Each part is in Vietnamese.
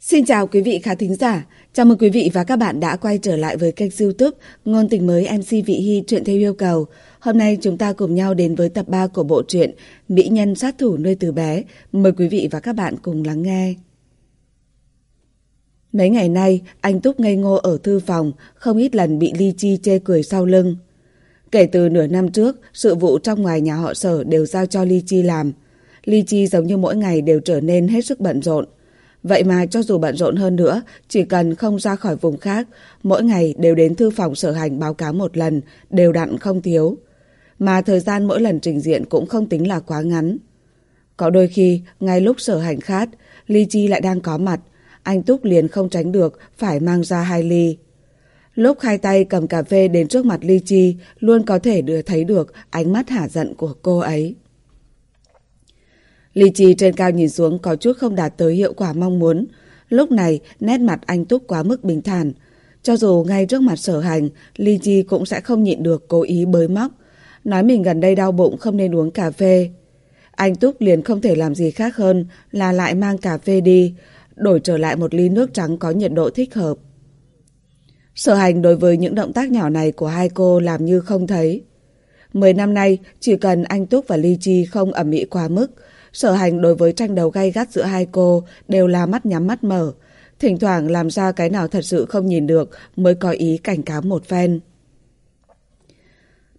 Xin chào quý vị khán thính giả, chào mừng quý vị và các bạn đã quay trở lại với kênh youtube Ngôn tình mới MC Vị Hy truyện theo yêu cầu. Hôm nay chúng ta cùng nhau đến với tập 3 của bộ truyện Mỹ Nhân Sát Thủ Nuôi Từ Bé. Mời quý vị và các bạn cùng lắng nghe. Mấy ngày nay, anh Túc ngây ngô ở thư phòng, không ít lần bị Ly Chi chê cười sau lưng. Kể từ nửa năm trước, sự vụ trong ngoài nhà họ sở đều giao cho Ly Chi làm. Ly Chi giống như mỗi ngày đều trở nên hết sức bận rộn. Vậy mà cho dù bận rộn hơn nữa, chỉ cần không ra khỏi vùng khác, mỗi ngày đều đến thư phòng sở hành báo cáo một lần, đều đặn không thiếu. Mà thời gian mỗi lần trình diện cũng không tính là quá ngắn. Có đôi khi, ngay lúc sở hành khát, Ly Chi lại đang có mặt, anh Túc liền không tránh được, phải mang ra hai ly. Lúc hai tay cầm cà phê đến trước mặt Ly Chi, luôn có thể đưa thấy được ánh mắt hả giận của cô ấy. Lý Chi trên cao nhìn xuống có chút không đạt tới hiệu quả mong muốn. Lúc này, nét mặt anh Túc quá mức bình thản. Cho dù ngay trước mặt sở hành, Lý Chi cũng sẽ không nhịn được cố ý bới móc. Nói mình gần đây đau bụng không nên uống cà phê. Anh Túc liền không thể làm gì khác hơn là lại mang cà phê đi, đổi trở lại một ly nước trắng có nhiệt độ thích hợp. Sở hành đối với những động tác nhỏ này của hai cô làm như không thấy. Mười năm nay, chỉ cần anh Túc và Ly Chi không ẩm mỹ quá mức, sở hành đối với tranh đấu gay gắt giữa hai cô đều là mắt nhắm mắt mở. Thỉnh thoảng làm ra cái nào thật sự không nhìn được mới có ý cảnh cáo một phen.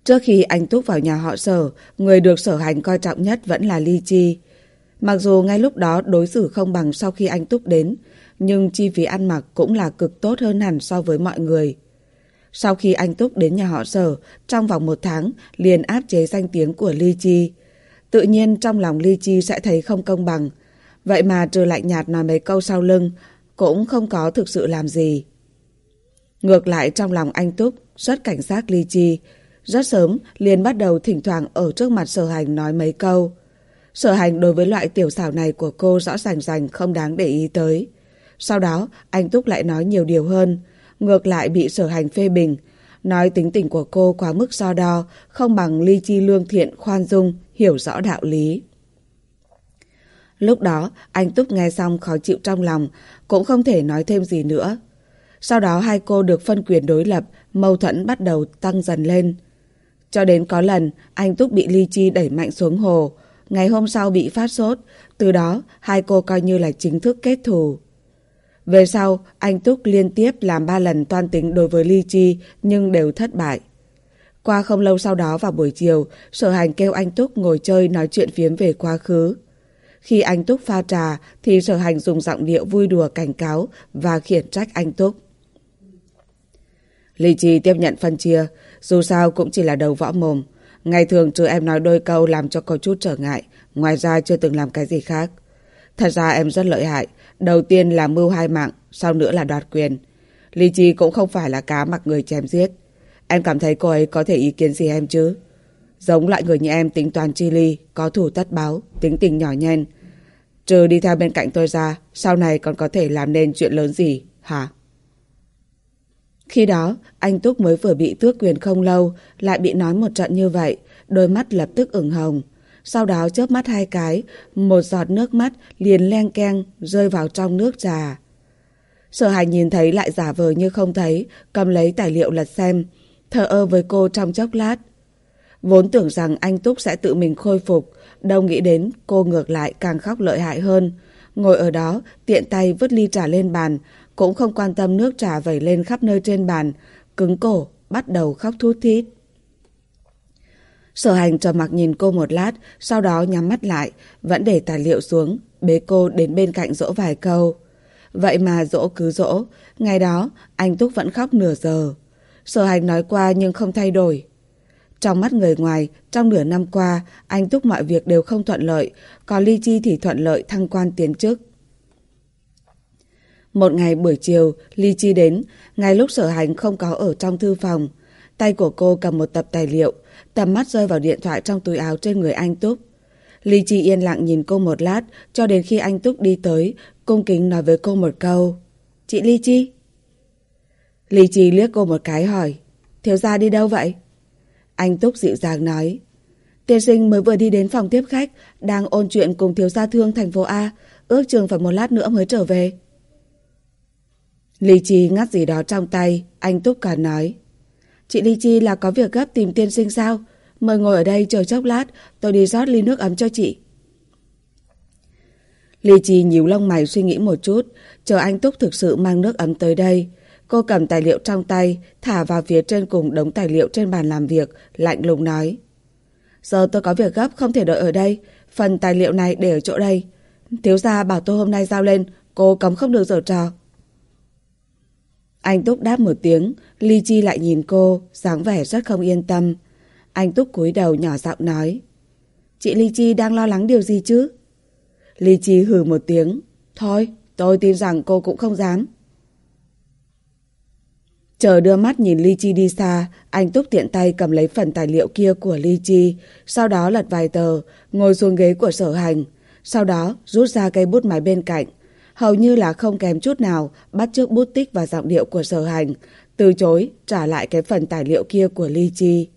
Trước khi anh Túc vào nhà họ sở, người được sở hành coi trọng nhất vẫn là Ly Chi. Mặc dù ngay lúc đó đối xử không bằng sau khi anh Túc đến, nhưng chi phí ăn mặc cũng là cực tốt hơn hẳn so với mọi người. Sau khi anh Túc đến nhà họ sở, trong vòng một tháng liền áp chế danh tiếng của Ly Chi. Tự nhiên trong lòng Ly Chi sẽ thấy không công bằng. Vậy mà trừ lạnh nhạt nói mấy câu sau lưng, cũng không có thực sự làm gì. Ngược lại trong lòng anh Túc rất cảnh giác Ly Chi. Rất sớm liền bắt đầu thỉnh thoảng ở trước mặt sở hành nói mấy câu. Sở hành đối với loại tiểu xảo này của cô rõ ràng rành không đáng để ý tới. Sau đó, anh Túc lại nói nhiều điều hơn. Ngược lại bị sở hành phê bình. Nói tính tình của cô quá mức so đo, không bằng ly chi lương thiện, khoan dung, hiểu rõ đạo lý. Lúc đó, anh Túc nghe xong khó chịu trong lòng, cũng không thể nói thêm gì nữa. Sau đó hai cô được phân quyền đối lập, mâu thuẫn bắt đầu tăng dần lên. Cho đến có lần, anh Túc bị Ly Chi đẩy mạnh xuống hồ, ngày hôm sau bị phát sốt, từ đó hai cô coi như là chính thức kết thù. Về sau, anh Túc liên tiếp làm ba lần toan tính đối với Ly Chi nhưng đều thất bại. Qua không lâu sau đó vào buổi chiều, sở hành kêu anh Túc ngồi chơi nói chuyện phiếm về quá khứ. Khi anh Túc pha trà thì sở hành dùng giọng điệu vui đùa cảnh cáo và khiển trách anh Túc. Lý Trì tiếp nhận phân chia, dù sao cũng chỉ là đầu võ mồm. Ngày thường trừ em nói đôi câu làm cho có chút trở ngại, ngoài ra chưa từng làm cái gì khác. Thật ra em rất lợi hại, đầu tiên là mưu hai mạng, sau nữa là đoạt quyền. Lý trì cũng không phải là cá mặc người chém giết. Em cảm thấy cô ấy có thể ý kiến gì em chứ? Giống loại người như em tính toán chi ly, có thủ tất báo, tính tình nhỏ nhen. Trừ đi theo bên cạnh tôi ra, sau này còn có thể làm nên chuyện lớn gì, hả? Khi đó, anh Túc mới vừa bị tước quyền không lâu, lại bị nói một trận như vậy, đôi mắt lập tức ửng hồng. Sau đó chớp mắt hai cái, một giọt nước mắt liền len keng rơi vào trong nước trà. Sở hành nhìn thấy lại giả vờ như không thấy, cầm lấy tài liệu lật xem, thờ ơ với cô trong chốc lát. Vốn tưởng rằng anh Túc sẽ tự mình khôi phục, đâu nghĩ đến cô ngược lại càng khóc lợi hại hơn. Ngồi ở đó, tiện tay vứt ly trà lên bàn, cũng không quan tâm nước trà vẩy lên khắp nơi trên bàn, cứng cổ, bắt đầu khóc thút thít. Sở hành trầm mặc nhìn cô một lát, sau đó nhắm mắt lại, vẫn để tài liệu xuống, bế cô đến bên cạnh dỗ vài câu. Vậy mà dỗ cứ dỗ, ngày đó anh Túc vẫn khóc nửa giờ. Sở hành nói qua nhưng không thay đổi. Trong mắt người ngoài, trong nửa năm qua, anh Túc mọi việc đều không thuận lợi, còn Ly Chi thì thuận lợi thăng quan tiến chức. Một ngày buổi chiều, Ly Chi đến, ngay lúc sở hành không có ở trong thư phòng. Tay của cô cầm một tập tài liệu, tầm mắt rơi vào điện thoại trong túi áo trên người anh Túc. Ly Chi yên lặng nhìn cô một lát, cho đến khi anh Túc đi tới, cung kính nói với cô một câu. Chị Ly Chi? Lý Chi liếc cô một cái hỏi. Thiếu gia đi đâu vậy? Anh Túc dịu dàng nói. Tiên sinh mới vừa đi đến phòng tiếp khách, đang ôn chuyện cùng thiếu gia thương thành phố A, ước chừng phải một lát nữa mới trở về. Lý Chi ngắt gì đó trong tay, anh Túc cả nói. Chị Lý Chi là có việc gấp tìm tiên sinh sao? Mời ngồi ở đây chờ chốc lát, tôi đi rót ly nước ấm cho chị. Lý Chi nhíu lông mày suy nghĩ một chút, chờ anh Túc thực sự mang nước ấm tới đây. Cô cầm tài liệu trong tay, thả vào phía trên cùng đống tài liệu trên bàn làm việc, lạnh lùng nói. Giờ tôi có việc gấp, không thể đợi ở đây. Phần tài liệu này để ở chỗ đây. Thiếu gia bảo tôi hôm nay giao lên, cô cấm không được giở trò. Anh Túc đáp một tiếng, Ly Chi lại nhìn cô, dáng vẻ rất không yên tâm. Anh Túc cúi đầu nhỏ giọng nói. Chị Ly Chi đang lo lắng điều gì chứ? Ly Chi hừ một tiếng. Thôi, tôi tin rằng cô cũng không dám. Chờ đưa mắt nhìn Ly Chi đi xa, anh Túc tiện tay cầm lấy phần tài liệu kia của Ly Chi, sau đó lật vài tờ, ngồi xuống ghế của sở hành. Sau đó rút ra cây bút máy bên cạnh. Hầu như là không kém chút nào, bắt chước bút tích và giọng điệu của sở hành, từ chối trả lại cái phần tài liệu kia của Ly Chi.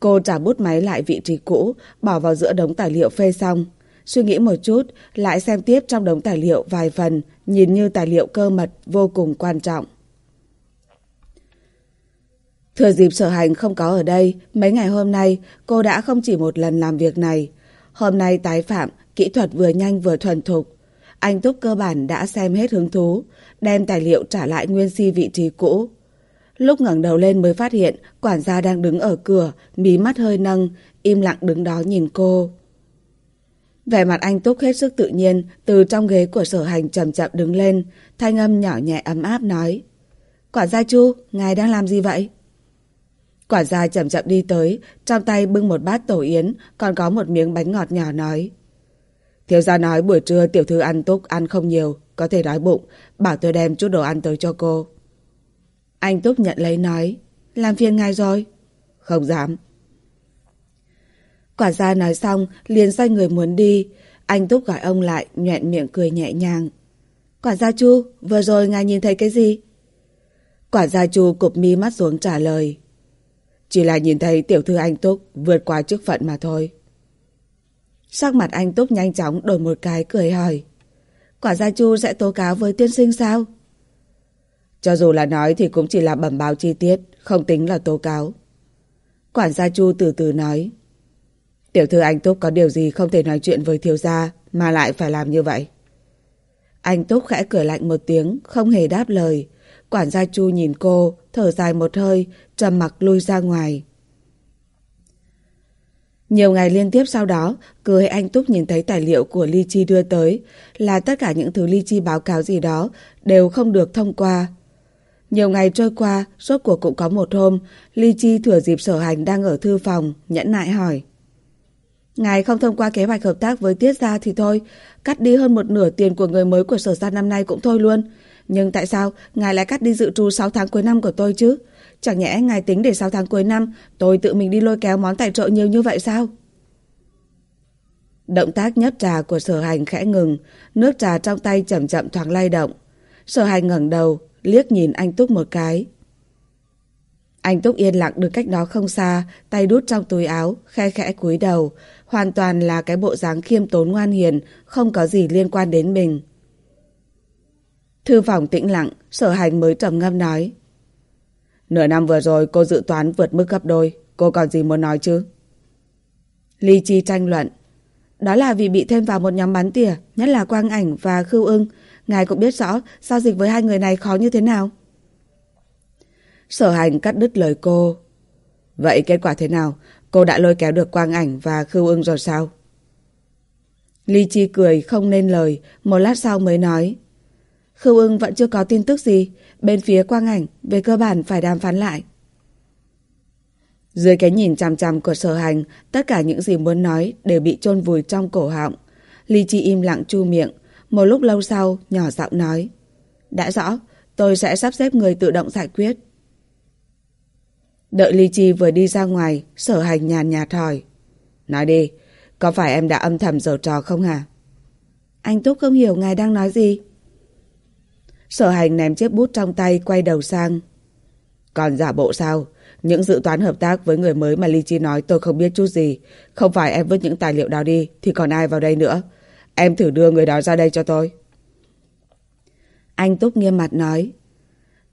Cô trả bút máy lại vị trí cũ, bỏ vào giữa đống tài liệu phê xong. Suy nghĩ một chút, lại xem tiếp trong đống tài liệu vài phần, nhìn như tài liệu cơ mật vô cùng quan trọng. Thừa dịp sở hành không có ở đây, mấy ngày hôm nay cô đã không chỉ một lần làm việc này. Hôm nay tái phạm, kỹ thuật vừa nhanh vừa thuần thục. Anh Túc cơ bản đã xem hết hứng thú, đem tài liệu trả lại nguyên si vị trí cũ. Lúc ngẩng đầu lên mới phát hiện quản gia đang đứng ở cửa, mí mắt hơi nâng, im lặng đứng đó nhìn cô. Vẻ mặt anh Túc hết sức tự nhiên, từ trong ghế của sở hành chậm chậm đứng lên, thanh âm nhỏ nhẹ ấm áp nói. Quản gia Chu, ngài đang làm gì vậy? Quả gia chậm chậm đi tới, trong tay bưng một bát tổ yến, còn có một miếng bánh ngọt nhỏ nói. Thiếu gia nói buổi trưa tiểu thư ăn túc ăn không nhiều, có thể đói bụng, bảo tôi đem chút đồ ăn tới cho cô. Anh Túc nhận lấy nói, làm phiền ngài rồi. Không dám. Quả gia nói xong, liền xoay người muốn đi. Anh Túc gọi ông lại, nhoẹn miệng cười nhẹ nhàng. Quả gia Chu, vừa rồi ngài nhìn thấy cái gì? Quả gia Chu cụp mi mắt xuống trả lời. Chỉ là nhìn thấy tiểu thư anh Túc vượt qua chức phận mà thôi. Sắc mặt anh Túc nhanh chóng đổi một cái cười hỏi. Quả gia Chu sẽ tố cáo với tiên sinh sao? Cho dù là nói thì cũng chỉ là bẩm báo chi tiết, không tính là tố cáo. Quản gia Chu từ từ nói. Tiểu thư anh Túc có điều gì không thể nói chuyện với thiếu gia mà lại phải làm như vậy? Anh Túc khẽ cười lạnh một tiếng, không hề đáp lời. Quản gia Chu nhìn cô, thở dài một hơi, trầm mặc lui ra ngoài. Nhiều ngày liên tiếp sau đó, cứ hệ anh Túc nhìn thấy tài liệu của Ly Chi đưa tới, là tất cả những thứ Ly Chi báo cáo gì đó đều không được thông qua. Nhiều ngày trôi qua, suốt cuộc cũng có một hôm, Ly Chi thừa dịp sở hành đang ở thư phòng, nhẫn nại hỏi. Ngài không thông qua kế hoạch hợp tác với Tiết Gia thì thôi, cắt đi hơn một nửa tiền của người mới của sở gia năm nay cũng thôi luôn. Nhưng tại sao ngài lại cắt đi dự trù 6 tháng cuối năm của tôi chứ? Chẳng nhẽ ngài tính để 6 tháng cuối năm tôi tự mình đi lôi kéo món tài trợ nhiều như vậy sao? Động tác nhấp trà của sở hành khẽ ngừng, nước trà trong tay chậm chậm thoáng lay động. Sở hành ngẩng đầu, liếc nhìn anh Túc một cái. Anh Túc yên lặng được cách đó không xa, tay đút trong túi áo, khe khẽ cúi đầu, hoàn toàn là cái bộ dáng khiêm tốn ngoan hiền, không có gì liên quan đến mình. Thư phòng tĩnh lặng, sở hành mới trầm ngâm nói. Nửa năm vừa rồi cô dự toán vượt mức gấp đôi, cô còn gì muốn nói chứ? Ly Chi tranh luận. Đó là vì bị thêm vào một nhóm bắn tỉa, nhất là Quang Ảnh và Khưu ưng. Ngài cũng biết rõ giao dịch với hai người này khó như thế nào. Sở hành cắt đứt lời cô. Vậy kết quả thế nào? Cô đã lôi kéo được Quang Ảnh và Khưu ưng rồi sao? Ly Chi cười không nên lời, một lát sau mới nói khâu ưng vẫn chưa có tin tức gì, bên phía quang ảnh về cơ bản phải đàm phán lại. Dưới cái nhìn chằm chằm của sở hành, tất cả những gì muốn nói đều bị chôn vùi trong cổ họng. Ly Chi im lặng chu miệng, một lúc lâu sau nhỏ giọng nói. Đã rõ, tôi sẽ sắp xếp người tự động giải quyết. Đợi Ly Chi vừa đi ra ngoài, sở hành nhàn nhạt hỏi. Nói đi, có phải em đã âm thầm giở trò không hả? Anh Túc không hiểu ngài đang nói gì. Sở hành ném chiếc bút trong tay quay đầu sang. Còn giả bộ sao? Những dự toán hợp tác với người mới mà Ly Chi nói tôi không biết chút gì. Không phải em vứt những tài liệu đó đi thì còn ai vào đây nữa. Em thử đưa người đó ra đây cho tôi. Anh Túc nghiêm mặt nói.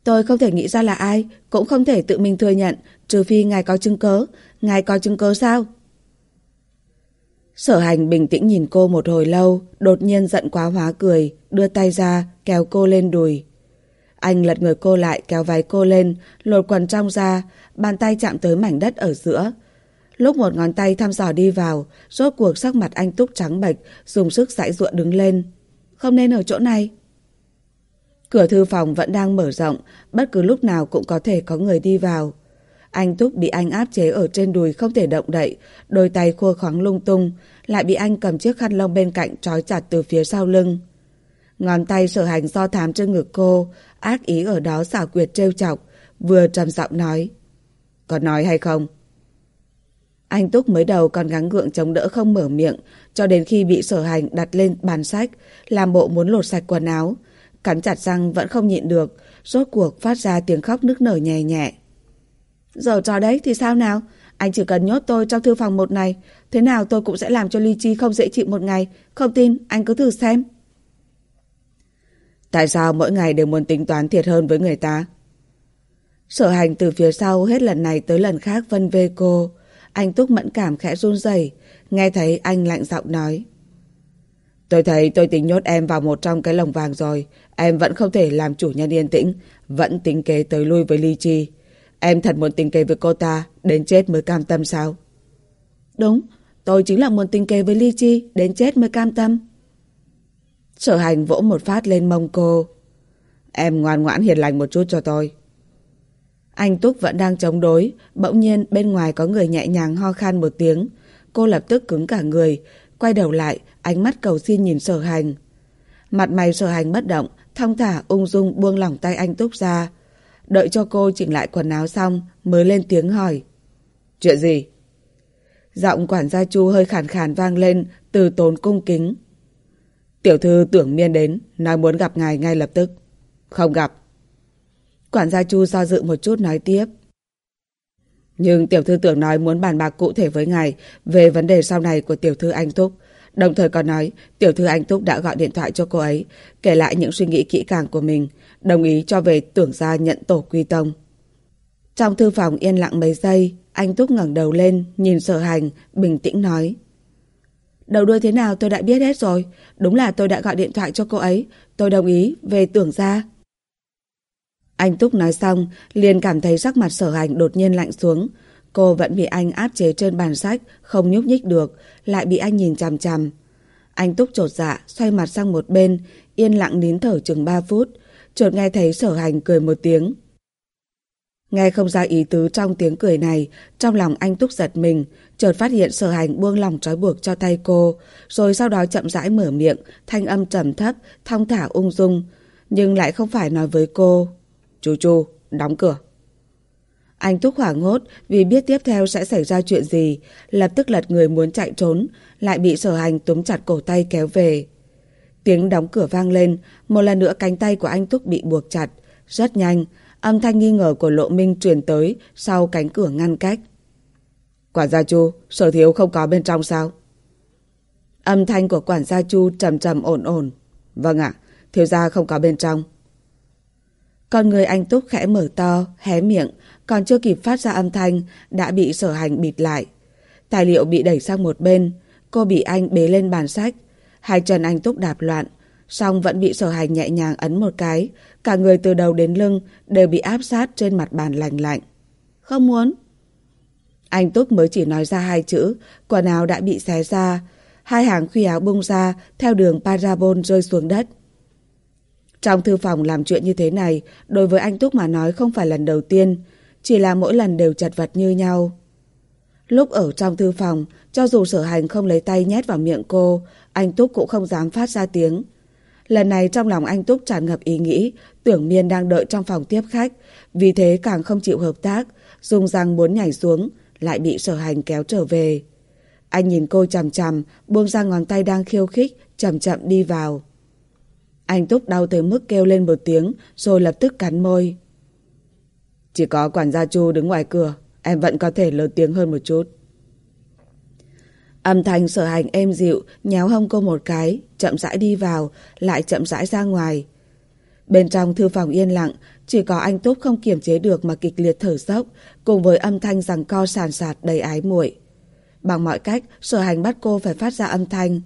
Tôi không thể nghĩ ra là ai, cũng không thể tự mình thừa nhận, trừ phi ngài có chứng cớ. Ngài có chứng cớ sao? Sở hành bình tĩnh nhìn cô một hồi lâu, đột nhiên giận quá hóa cười, đưa tay ra, kéo cô lên đùi. Anh lật người cô lại, kéo váy cô lên, lột quần trong ra, bàn tay chạm tới mảnh đất ở giữa. Lúc một ngón tay thăm dò đi vào, rốt cuộc sắc mặt anh túc trắng bệch, dùng sức dãy ruộng đứng lên. Không nên ở chỗ này. Cửa thư phòng vẫn đang mở rộng, bất cứ lúc nào cũng có thể có người đi vào. Anh Túc bị anh áp chế ở trên đùi không thể động đậy, đôi tay khua khoáng lung tung, lại bị anh cầm chiếc khăn lông bên cạnh trói chặt từ phía sau lưng. Ngón tay sở hành do thám trên ngực cô, ác ý ở đó xảo quyệt trêu chọc, vừa trầm giọng nói. Có nói hay không? Anh Túc mới đầu còn gắng gượng chống đỡ không mở miệng, cho đến khi bị sở hành đặt lên bàn sách, làm bộ muốn lột sạch quần áo. Cắn chặt răng vẫn không nhịn được, rốt cuộc phát ra tiếng khóc nức nở nhẹ nhẹ. Giờ trò đấy thì sao nào? Anh chỉ cần nhốt tôi trong thư phòng một ngày, thế nào tôi cũng sẽ làm cho Ly Chi không dễ chịu một ngày. Không tin, anh cứ thử xem. Tại sao mỗi ngày đều muốn tính toán thiệt hơn với người ta? Sở hành từ phía sau hết lần này tới lần khác vân về cô. Anh Túc mẫn cảm khẽ run rẩy nghe thấy anh lạnh giọng nói. Tôi thấy tôi tính nhốt em vào một trong cái lồng vàng rồi. Em vẫn không thể làm chủ nhân yên tĩnh, vẫn tính kế tới lui với Ly Chi. Em thật muốn tính kế với cô ta, đến chết mới cam tâm sao? Đúng, tôi chính là muốn tính kế với Ly Chi, đến chết mới cam tâm. Sở hành vỗ một phát lên mông cô. Em ngoan ngoãn hiền lành một chút cho tôi. Anh Túc vẫn đang chống đối, bỗng nhiên bên ngoài có người nhẹ nhàng ho khan một tiếng. Cô lập tức cứng cả người, quay đầu lại, ánh mắt cầu xin nhìn sở hành. Mặt mày sở hành bất động, thong thả ung dung buông lỏng tay anh Túc ra. Đợi cho cô chỉnh lại quần áo xong mới lên tiếng hỏi. Chuyện gì? Giọng quản gia Chu hơi khàn khàn vang lên từ tốn cung kính. Tiểu thư tưởng miên đến, nói muốn gặp ngài ngay lập tức. Không gặp. Quản gia Chu do dự một chút nói tiếp. Nhưng tiểu thư tưởng nói muốn bàn bạc cụ thể với ngài về vấn đề sau này của tiểu thư Anh Túc. Đồng thời còn nói tiểu thư Anh Túc đã gọi điện thoại cho cô ấy, kể lại những suy nghĩ kỹ càng của mình, đồng ý cho về tưởng gia nhận tổ quy tông. Trong thư phòng yên lặng mấy giây, anh Túc ngẩng đầu lên, nhìn sở hành, bình tĩnh nói. Đầu đuôi thế nào tôi đã biết hết rồi, đúng là tôi đã gọi điện thoại cho cô ấy, tôi đồng ý về tưởng gia. Anh Túc nói xong, liền cảm thấy sắc mặt sở hành đột nhiên lạnh xuống. Cô vẫn bị anh áp chế trên bàn sách, không nhúc nhích được, lại bị anh nhìn chằm chằm. Anh Túc trột dạ, xoay mặt sang một bên, yên lặng nín thở chừng 3 phút, chợt nghe thấy sở hành cười một tiếng. Nghe không ra ý tứ trong tiếng cười này, trong lòng anh Túc giật mình, chợt phát hiện sở hành buông lòng trói buộc cho tay cô, rồi sau đó chậm rãi mở miệng, thanh âm trầm thấp, thong thả ung dung, nhưng lại không phải nói với cô. Chú chú, đóng cửa. Anh Túc hoảng hốt vì biết tiếp theo sẽ xảy ra chuyện gì, lập tức lật người muốn chạy trốn, lại bị sở hành túm chặt cổ tay kéo về. Tiếng đóng cửa vang lên, một lần nữa cánh tay của anh Túc bị buộc chặt. Rất nhanh, âm thanh nghi ngờ của Lộ Minh truyền tới sau cánh cửa ngăn cách. Quản gia Chu, sở thiếu không có bên trong sao? Âm thanh của quản gia Chu trầm trầm ổn ổn. Vâng ạ, thiếu gia không có bên trong. Con người anh Túc khẽ mở to, hé miệng, còn chưa kịp phát ra âm thanh, đã bị sở hành bịt lại. Tài liệu bị đẩy sang một bên, cô bị anh bế lên bàn sách. Hai chân anh Túc đạp loạn, song vẫn bị sở hành nhẹ nhàng ấn một cái. Cả người từ đầu đến lưng đều bị áp sát trên mặt bàn lạnh lạnh. Không muốn. Anh Túc mới chỉ nói ra hai chữ, quần áo đã bị xé ra. Hai hàng khuy áo bung ra, theo đường parabol rơi xuống đất. Trong thư phòng làm chuyện như thế này, đối với anh Túc mà nói không phải lần đầu tiên, chỉ là mỗi lần đều chật vật như nhau. Lúc ở trong thư phòng, cho dù sở hành không lấy tay nhét vào miệng cô, anh Túc cũng không dám phát ra tiếng. Lần này trong lòng anh Túc tràn ngập ý nghĩ, tưởng miên đang đợi trong phòng tiếp khách, vì thế càng không chịu hợp tác, dùng răng muốn nhảy xuống, lại bị sở hành kéo trở về. Anh nhìn cô chằm chằm, buông ra ngón tay đang khiêu khích, chậm chậm đi vào. Anh Túc đau tới mức kêu lên một tiếng, rồi lập tức cắn môi. Chỉ có quản gia Chu đứng ngoài cửa, em vẫn có thể lớn tiếng hơn một chút. Âm thanh sở hành êm dịu, nhéo hông cô một cái, chậm rãi đi vào, lại chậm rãi ra ngoài. Bên trong thư phòng yên lặng, chỉ có anh Túc không kiềm chế được mà kịch liệt thở dốc, cùng với âm thanh rằng co sàn sạt đầy ái muội. Bằng mọi cách, sở hành bắt cô phải phát ra âm thanh.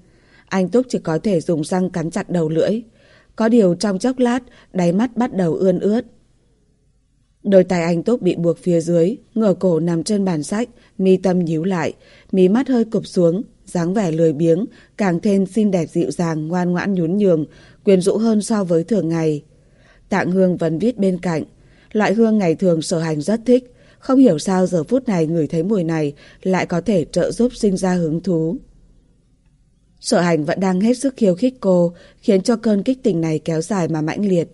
Anh Túc chỉ có thể dùng răng cắn chặt đầu lưỡi. Có điều trong chốc lát, đáy mắt bắt đầu ươn ướt. Đôi tay anh Túc bị buộc phía dưới, ngửa cổ nằm trên bàn sách, mi tâm nhíu lại, mí mắt hơi cụp xuống, dáng vẻ lười biếng, càng thêm xinh đẹp dịu dàng, ngoan ngoãn nhún nhường, quyến rũ hơn so với thường ngày. Tạng hương vẫn viết bên cạnh. Loại hương ngày thường sở hành rất thích, không hiểu sao giờ phút này người thấy mùi này lại có thể trợ giúp sinh ra hứng thú. Sở hành vẫn đang hết sức khiêu khích cô, khiến cho cơn kích tình này kéo dài mà mãnh liệt.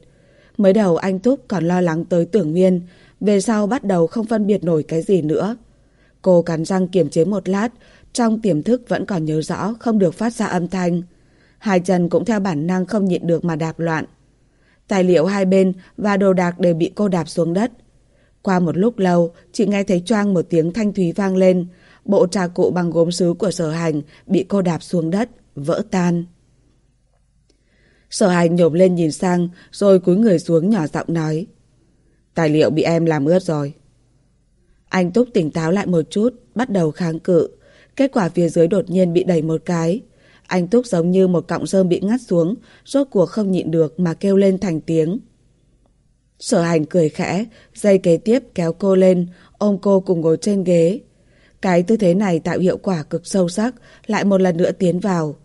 Mới đầu anh Túc còn lo lắng tới tưởng nguyên, về sau bắt đầu không phân biệt nổi cái gì nữa. Cô cắn răng kiềm chế một lát, trong tiềm thức vẫn còn nhớ rõ không được phát ra âm thanh. Hai chân cũng theo bản năng không nhịn được mà đạp loạn. Tài liệu hai bên và đồ đạc đều bị cô đạp xuống đất. Qua một lúc lâu, chị nghe thấy choang một tiếng thanh thúy vang lên. Bộ trà cụ bằng gốm sứ của sở hành bị cô đạp xuống đất, vỡ tan. Sở hành nhổm lên nhìn sang, rồi cúi người xuống nhỏ giọng nói. Tài liệu bị em làm ướt rồi. Anh Túc tỉnh táo lại một chút, bắt đầu kháng cự. Kết quả phía dưới đột nhiên bị đẩy một cái. Anh Túc giống như một cọng rơm bị ngắt xuống, rốt cuộc không nhịn được mà kêu lên thành tiếng. Sở hành cười khẽ, dây kế tiếp kéo cô lên, ôm cô cùng ngồi trên ghế. Cái tư thế này tạo hiệu quả cực sâu sắc, lại một lần nữa tiến vào.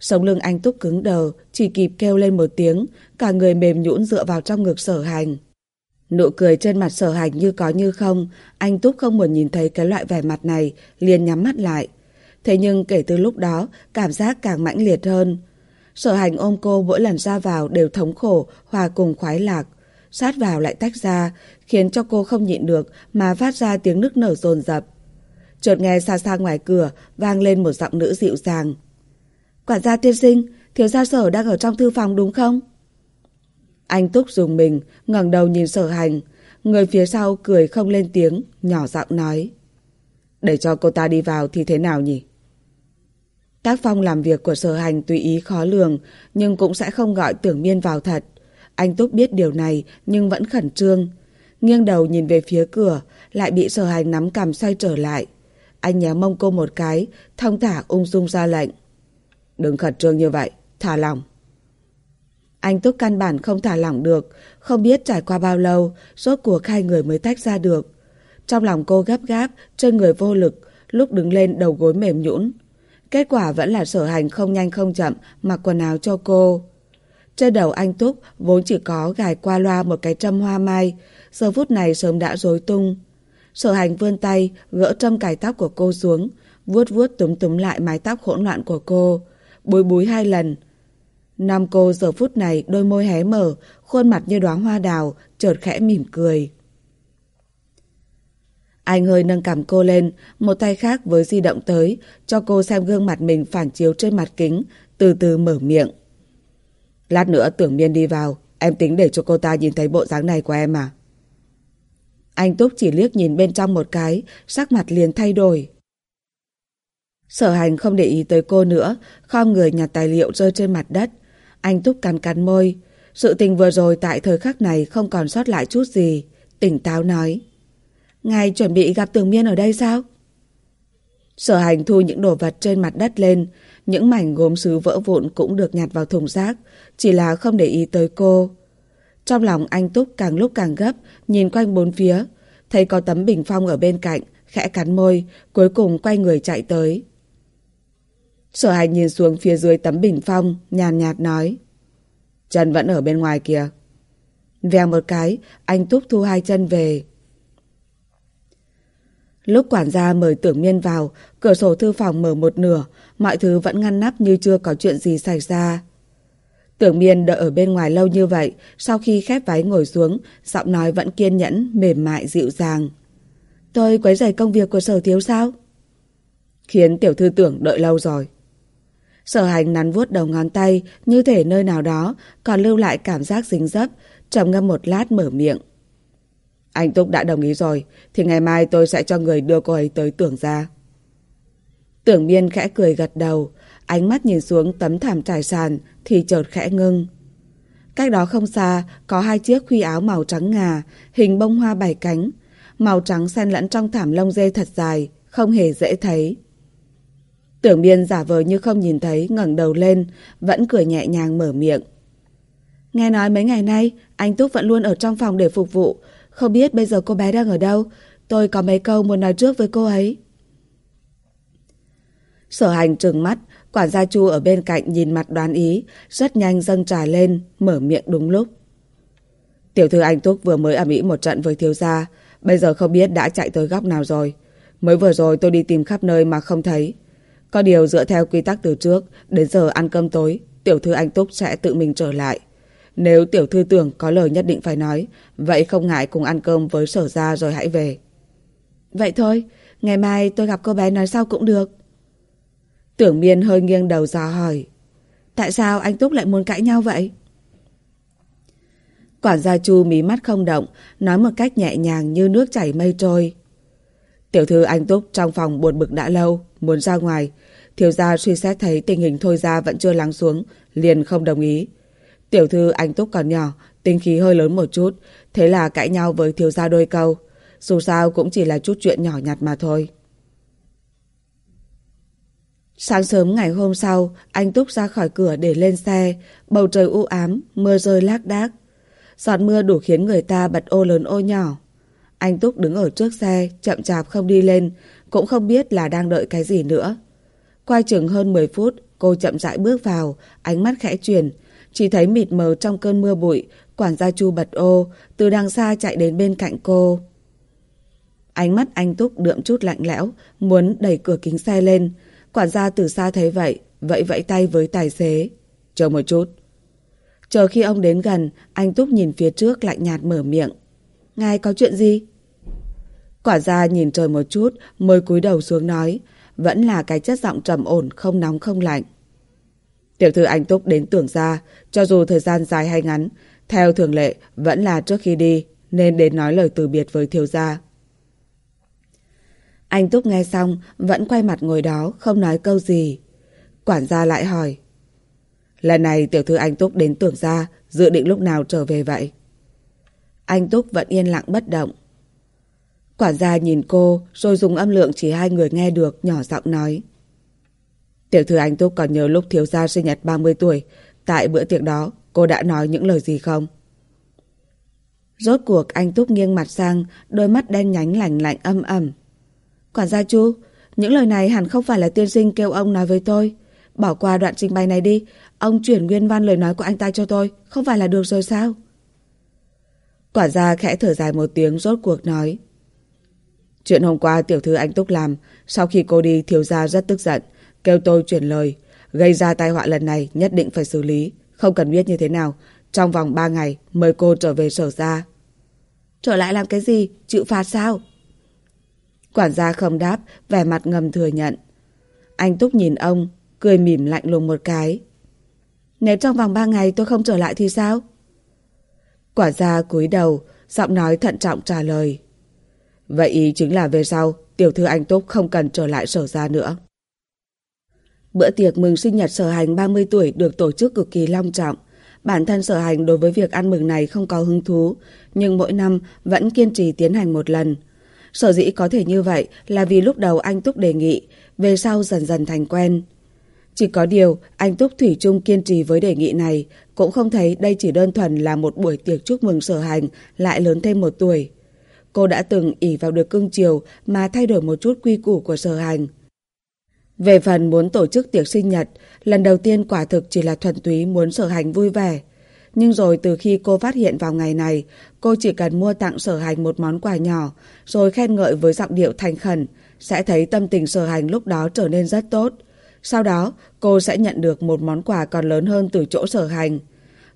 Sống lưng anh Túc cứng đờ, chỉ kịp kêu lên một tiếng, cả người mềm nhũn dựa vào trong ngực sở hành. Nụ cười trên mặt sở hành như có như không, anh Túc không muốn nhìn thấy cái loại vẻ mặt này, liền nhắm mắt lại. Thế nhưng kể từ lúc đó, cảm giác càng mãnh liệt hơn. Sở hành ôm cô mỗi lần ra vào đều thống khổ, hòa cùng khoái lạc. Sát vào lại tách ra, khiến cho cô không nhịn được mà phát ra tiếng nức nở dồn dập. Chợt nghe xa xa ngoài cửa vang lên một giọng nữ dịu dàng. Quản gia tiên sinh, thiếu gia sở đang ở trong thư phòng đúng không? Anh Túc dùng mình, ngẩng đầu nhìn sở hành. Người phía sau cười không lên tiếng, nhỏ giọng nói. Để cho cô ta đi vào thì thế nào nhỉ? Tác phong làm việc của sở hành tùy ý khó lường, nhưng cũng sẽ không gọi tưởng miên vào thật. Anh Túc biết điều này, nhưng vẫn khẩn trương. Nghiêng đầu nhìn về phía cửa, lại bị sở hành nắm cầm xoay trở lại. Anh nhéo mông cô một cái, thông thả ung dung ra lệnh. Đừng khẩn trương như vậy, thả lòng. Anh Túc căn bản không thả lỏng được, không biết trải qua bao lâu, rốt cuộc hai người mới tách ra được. Trong lòng cô gấp gáp, chân người vô lực, lúc đứng lên đầu gối mềm nhũn. Kết quả vẫn là sở hành không nhanh không chậm mặc quần áo cho cô. Trên đầu anh Túc vốn chỉ có gài qua loa một cái trâm hoa mai, giờ phút này sớm đã rối tung. Sở hành vươn tay, gỡ trâm cài tóc của cô xuống, vuốt vuốt túm túm lại mái tóc hỗn loạn của cô, bối bối hai lần. Nam cô giờ phút này đôi môi hé mở, khuôn mặt như đóa hoa đào, chợt khẽ mỉm cười. Anh hơi nâng cằm cô lên, một tay khác với di động tới, cho cô xem gương mặt mình phản chiếu trên mặt kính, từ từ mở miệng. Lát nữa tưởng miên đi vào, em tính để cho cô ta nhìn thấy bộ dáng này của em à? Anh Túc chỉ liếc nhìn bên trong một cái, sắc mặt liền thay đổi. Sở hành không để ý tới cô nữa, khom người nhặt tài liệu rơi trên mặt đất. Anh Túc cắn cắn môi. Sự tình vừa rồi tại thời khắc này không còn sót lại chút gì. Tỉnh táo nói. Ngài chuẩn bị gặp tường miên ở đây sao? Sở hành thu những đồ vật trên mặt đất lên. Những mảnh gốm sứ vỡ vụn cũng được nhặt vào thùng rác. Chỉ là không để ý tới cô. Trong lòng anh Túc càng lúc càng gấp, nhìn quanh bốn phía. Thấy có tấm bình phong ở bên cạnh, khẽ cắn môi, cuối cùng quay người chạy tới. Sở hành nhìn xuống phía dưới tấm bình phong, nhàn nhạt nói. Chân vẫn ở bên ngoài kìa. Vèo một cái, anh Túc thu hai chân về. Lúc quản gia mời tưởng miên vào, cửa sổ thư phòng mở một nửa, mọi thứ vẫn ngăn nắp như chưa có chuyện gì xảy ra. Tưởng miên đợi ở bên ngoài lâu như vậy, sau khi khép váy ngồi xuống, giọng nói vẫn kiên nhẫn, mềm mại, dịu dàng. Tôi quấy rầy công việc của sở thiếu sao? Khiến tiểu thư tưởng đợi lâu rồi. Sở hành nắn vuốt đầu ngón tay, như thể nơi nào đó còn lưu lại cảm giác dính dấp, trầm ngâm một lát mở miệng. Anh Túc đã đồng ý rồi, thì ngày mai tôi sẽ cho người đưa cô ấy tới tưởng ra. Tưởng biên khẽ cười gật đầu, ánh mắt nhìn xuống tấm thảm trải sàn thì chợt khẽ ngưng. Cách đó không xa, có hai chiếc khuy áo màu trắng ngà, hình bông hoa bảy cánh. Màu trắng xen lẫn trong thảm lông dê thật dài, không hề dễ thấy. Tưởng biên giả vờ như không nhìn thấy, ngẩng đầu lên, vẫn cười nhẹ nhàng mở miệng. Nghe nói mấy ngày nay, anh Túc vẫn luôn ở trong phòng để phục vụ. Không biết bây giờ cô bé đang ở đâu. Tôi có mấy câu muốn nói trước với cô ấy. Sở hành trừng mắt, quản gia Chu ở bên cạnh nhìn mặt đoán ý, rất nhanh dâng trà lên, mở miệng đúng lúc. Tiểu thư anh Túc vừa mới ở Mỹ một trận với thiếu gia, bây giờ không biết đã chạy tới góc nào rồi. Mới vừa rồi tôi đi tìm khắp nơi mà không thấy. Có điều dựa theo quy tắc từ trước, đến giờ ăn cơm tối, tiểu thư anh Túc sẽ tự mình trở lại. Nếu tiểu thư tưởng có lời nhất định phải nói, vậy không ngại cùng ăn cơm với sở gia rồi hãy về. Vậy thôi, ngày mai tôi gặp cô bé nói sau cũng được. Tưởng miên hơi nghiêng đầu dò hỏi. Tại sao anh Túc lại muốn cãi nhau vậy? Quản gia Chu mí mắt không động, nói một cách nhẹ nhàng như nước chảy mây trôi. Tiểu thư anh Túc trong phòng buồn bực đã lâu, muốn ra ngoài. Thiếu gia suy xét thấy tình hình thôi ra vẫn chưa lắng xuống, liền không đồng ý. Tiểu thư anh Túc còn nhỏ, tinh khí hơi lớn một chút, thế là cãi nhau với thiếu gia đôi câu. Dù sao cũng chỉ là chút chuyện nhỏ nhặt mà thôi. Sáng sớm ngày hôm sau, anh Túc ra khỏi cửa để lên xe, bầu trời u ám, mưa rơi lác đác. Giọt mưa đủ khiến người ta bật ô lớn ô nhỏ. Anh Túc đứng ở trước xe, chậm chạp không đi lên, cũng không biết là đang đợi cái gì nữa. Quay chừng hơn 10 phút, cô chậm rãi bước vào, ánh mắt khẽ chuyển, chỉ thấy mịt mờ trong cơn mưa bụi, quản gia Chu bật ô, từ đằng xa chạy đến bên cạnh cô. Ánh mắt anh Túc đượm chút lạnh lẽo, muốn đẩy cửa kính xe lên. Quản gia từ xa thấy vậy, vẫy vẫy tay với tài xế. Chờ một chút. Chờ khi ông đến gần, anh Túc nhìn phía trước lạnh nhạt mở miệng. Ngài có chuyện gì? Quản gia nhìn trời một chút, mới cúi đầu xuống nói. Vẫn là cái chất giọng trầm ổn, không nóng không lạnh. Tiểu thư anh Túc đến tưởng ra, cho dù thời gian dài hay ngắn, theo thường lệ vẫn là trước khi đi, nên đến nói lời từ biệt với thiếu gia. Anh Túc nghe xong, vẫn quay mặt ngồi đó, không nói câu gì. Quản gia lại hỏi. Lần này tiểu thư anh Túc đến tưởng ra, dự định lúc nào trở về vậy? Anh Túc vẫn yên lặng bất động. Quản gia nhìn cô, rồi dùng âm lượng chỉ hai người nghe được, nhỏ giọng nói. Tiểu thư anh Túc còn nhớ lúc thiếu gia sinh nhật 30 tuổi, tại bữa tiệc đó, cô đã nói những lời gì không? Rốt cuộc anh Túc nghiêng mặt sang, đôi mắt đen nhánh lạnh lạnh âm ầm Quản gia chú những lời này hẳn không phải là tiên sinh kêu ông nói với tôi. Bỏ qua đoạn trình bày này đi, ông chuyển nguyên văn lời nói của anh ta cho tôi, không phải là được rồi sao? Quản gia khẽ thở dài một tiếng rốt cuộc nói. Chuyện hôm qua tiểu thư anh Túc làm, sau khi cô đi thiếu gia rất tức giận, kêu tôi chuyển lời. Gây ra tai họa lần này nhất định phải xử lý, không cần biết như thế nào. Trong vòng 3 ngày mời cô trở về sở ra. Trở lại làm cái gì? Chịu phạt sao? Quản gia không đáp, vẻ mặt ngầm thừa nhận. Anh Túc nhìn ông, cười mỉm lạnh lùng một cái. Nếu trong vòng 3 ngày tôi không trở lại thì sao? Quản gia cúi đầu, giọng nói thận trọng trả lời. Vậy ý chính là về sau, tiểu thư anh Túc không cần trở lại sở ra nữa. Bữa tiệc mừng sinh nhật sở hành 30 tuổi được tổ chức cực kỳ long trọng. Bản thân sở hành đối với việc ăn mừng này không có hứng thú, nhưng mỗi năm vẫn kiên trì tiến hành một lần. Sở dĩ có thể như vậy là vì lúc đầu anh Túc đề nghị, về sau dần dần thành quen. Chỉ có điều, anh Túc Thủy chung kiên trì với đề nghị này, cũng không thấy đây chỉ đơn thuần là một buổi tiệc chúc mừng sở hành lại lớn thêm một tuổi. Cô đã từng ỉ vào được cưng chiều mà thay đổi một chút quy củ của sở hành. Về phần muốn tổ chức tiệc sinh nhật, lần đầu tiên quả thực chỉ là thuần túy muốn sở hành vui vẻ. Nhưng rồi từ khi cô phát hiện vào ngày này, cô chỉ cần mua tặng sở hành một món quà nhỏ, rồi khen ngợi với giọng điệu thành khẩn, sẽ thấy tâm tình sở hành lúc đó trở nên rất tốt. Sau đó, cô sẽ nhận được một món quà còn lớn hơn từ chỗ sở hành.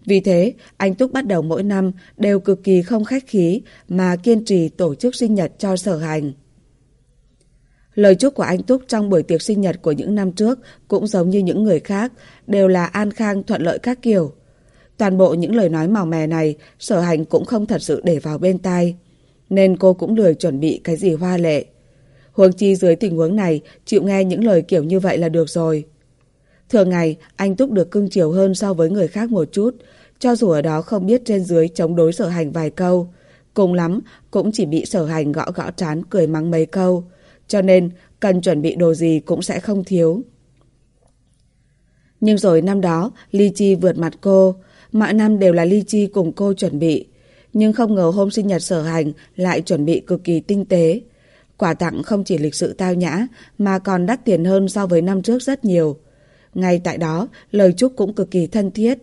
Vì thế, anh Túc bắt đầu mỗi năm đều cực kỳ không khách khí mà kiên trì tổ chức sinh nhật cho sở hành. Lời chúc của anh Túc trong buổi tiệc sinh nhật của những năm trước cũng giống như những người khác, đều là an khang thuận lợi các kiểu. Toàn bộ những lời nói màu mè này, sở hành cũng không thật sự để vào bên tai. Nên cô cũng lười chuẩn bị cái gì hoa lệ. Huống chi dưới tình huống này, chịu nghe những lời kiểu như vậy là được rồi. Thường ngày, anh Túc được cưng chiều hơn so với người khác một chút. cho dù ở đó không biết trên dưới chống đối sở hành vài câu. Cùng lắm, cũng chỉ bị sở hành gõ gõ trán cười mắng mấy câu. Cho nên, cần chuẩn bị đồ gì cũng sẽ không thiếu. Nhưng rồi năm đó, Ly Chi vượt mặt cô. Mọi năm đều là Ly Chi cùng cô chuẩn bị. Nhưng không ngờ hôm sinh nhật sở hành lại chuẩn bị cực kỳ tinh tế. Quà tặng không chỉ lịch sự tao nhã mà còn đắt tiền hơn so với năm trước rất nhiều. Ngay tại đó, lời chúc cũng cực kỳ thân thiết.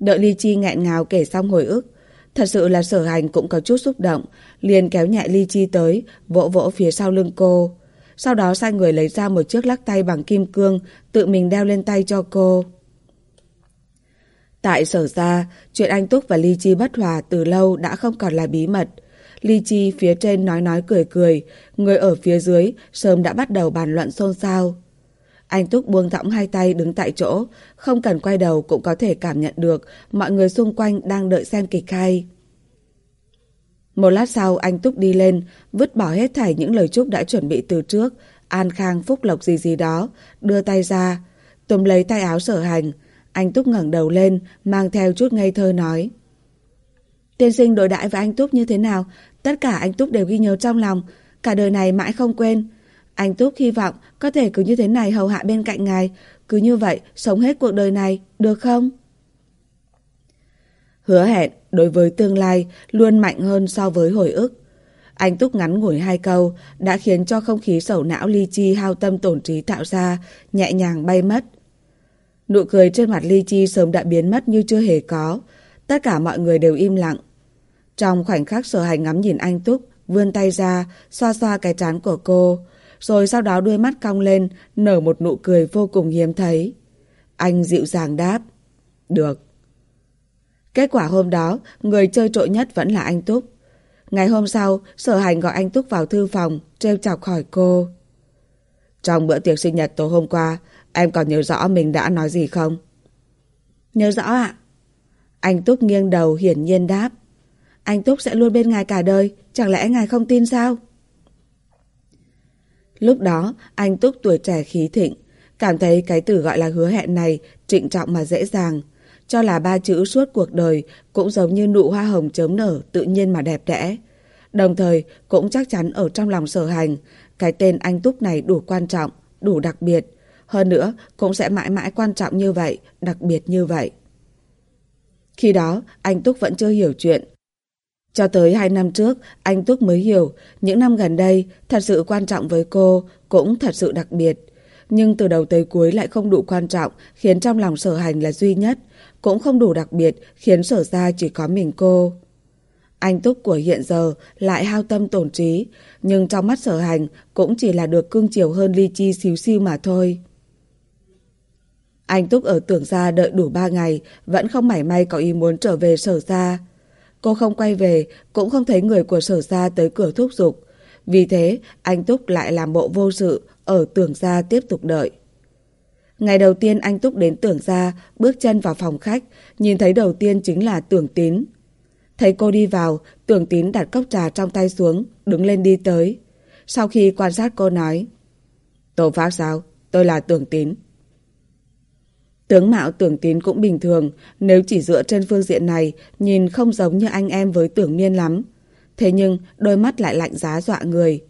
Đợi Ly Chi nghẹn ngào kể xong hồi ức. Thật sự là sở hành cũng có chút xúc động, liền kéo nhẹ Ly Chi tới, vỗ vỗ phía sau lưng cô. Sau đó sai người lấy ra một chiếc lắc tay bằng kim cương, tự mình đeo lên tay cho cô. Tại sở ra, chuyện anh Túc và Ly Chi bất hòa từ lâu đã không còn là bí mật. Ly Chi phía trên nói nói cười cười, người ở phía dưới sớm đã bắt đầu bàn luận xôn xao. Anh Túc buông thõng hai tay đứng tại chỗ, không cần quay đầu cũng có thể cảm nhận được mọi người xung quanh đang đợi xem kịch khai. Một lát sau anh Túc đi lên, vứt bỏ hết thảy những lời chúc đã chuẩn bị từ trước, an khang phúc lộc gì gì đó, đưa tay ra, túm lấy tay áo sở hành. Anh Túc ngẩng đầu lên, mang theo chút ngây thơ nói. Tiên sinh đối đãi với anh Túc như thế nào, tất cả anh Túc đều ghi nhớ trong lòng, cả đời này mãi không quên. Anh Túc hy vọng có thể cứ như thế này hầu hạ bên cạnh ngài, cứ như vậy sống hết cuộc đời này, được không? Hứa hẹn đối với tương lai luôn mạnh hơn so với hồi ức. Anh Túc ngắn ngủi hai câu đã khiến cho không khí sầu não ly chi hao tâm tổn trí tạo ra nhẹ nhàng bay mất. Nụ cười trên mặt ly chi sớm đã biến mất như chưa hề có. Tất cả mọi người đều im lặng. Trong khoảnh khắc sở hành ngắm nhìn anh Túc, vươn tay ra, xoa xoa cái trán của cô, rồi sau đó đuôi mắt cong lên, nở một nụ cười vô cùng hiếm thấy. Anh dịu dàng đáp. Được. Kết quả hôm đó, người chơi trội nhất vẫn là anh Túc. Ngày hôm sau, sở hành gọi anh Túc vào thư phòng, treo chọc hỏi cô. Trong bữa tiệc sinh nhật tối hôm qua, em còn nhớ rõ mình đã nói gì không? Nhớ rõ ạ. Anh Túc nghiêng đầu hiển nhiên đáp. Anh Túc sẽ luôn bên ngài cả đời, chẳng lẽ ngài không tin sao? Lúc đó, anh Túc tuổi trẻ khí thịnh, cảm thấy cái từ gọi là hứa hẹn này trịnh trọng mà dễ dàng. Cho là ba chữ suốt cuộc đời cũng giống như nụ hoa hồng chớm nở tự nhiên mà đẹp đẽ. Đồng thời cũng chắc chắn ở trong lòng sở hành, cái tên anh Túc này đủ quan trọng, đủ đặc biệt. Hơn nữa cũng sẽ mãi mãi quan trọng như vậy, đặc biệt như vậy. Khi đó, anh Túc vẫn chưa hiểu chuyện, cho tới hai năm trước, anh Túc mới hiểu, những năm gần đây, thật sự quan trọng với cô, cũng thật sự đặc biệt. Nhưng từ đầu tới cuối lại không đủ quan trọng, khiến trong lòng sở hành là duy nhất, cũng không đủ đặc biệt, khiến sở ra chỉ có mình cô. Anh Túc của hiện giờ lại hao tâm tổn trí, nhưng trong mắt sở hành cũng chỉ là được cưng chiều hơn ly chi xíu xiu mà thôi. Anh Túc ở tưởng ra đợi đủ ba ngày, vẫn không mảy may có ý muốn trở về sở ra. Cô không quay về, cũng không thấy người của sở ra tới cửa thúc giục. Vì thế, anh Túc lại làm bộ vô sự, ở tưởng gia tiếp tục đợi. Ngày đầu tiên anh Túc đến tưởng gia bước chân vào phòng khách, nhìn thấy đầu tiên chính là tưởng tín. Thấy cô đi vào, tưởng tín đặt cốc trà trong tay xuống, đứng lên đi tới. Sau khi quan sát cô nói, Tổ phát sao? Tôi là tưởng tín. Tướng mạo tưởng tín cũng bình thường, nếu chỉ dựa trên phương diện này, nhìn không giống như anh em với tưởng miên lắm. Thế nhưng, đôi mắt lại lạnh giá dọa người.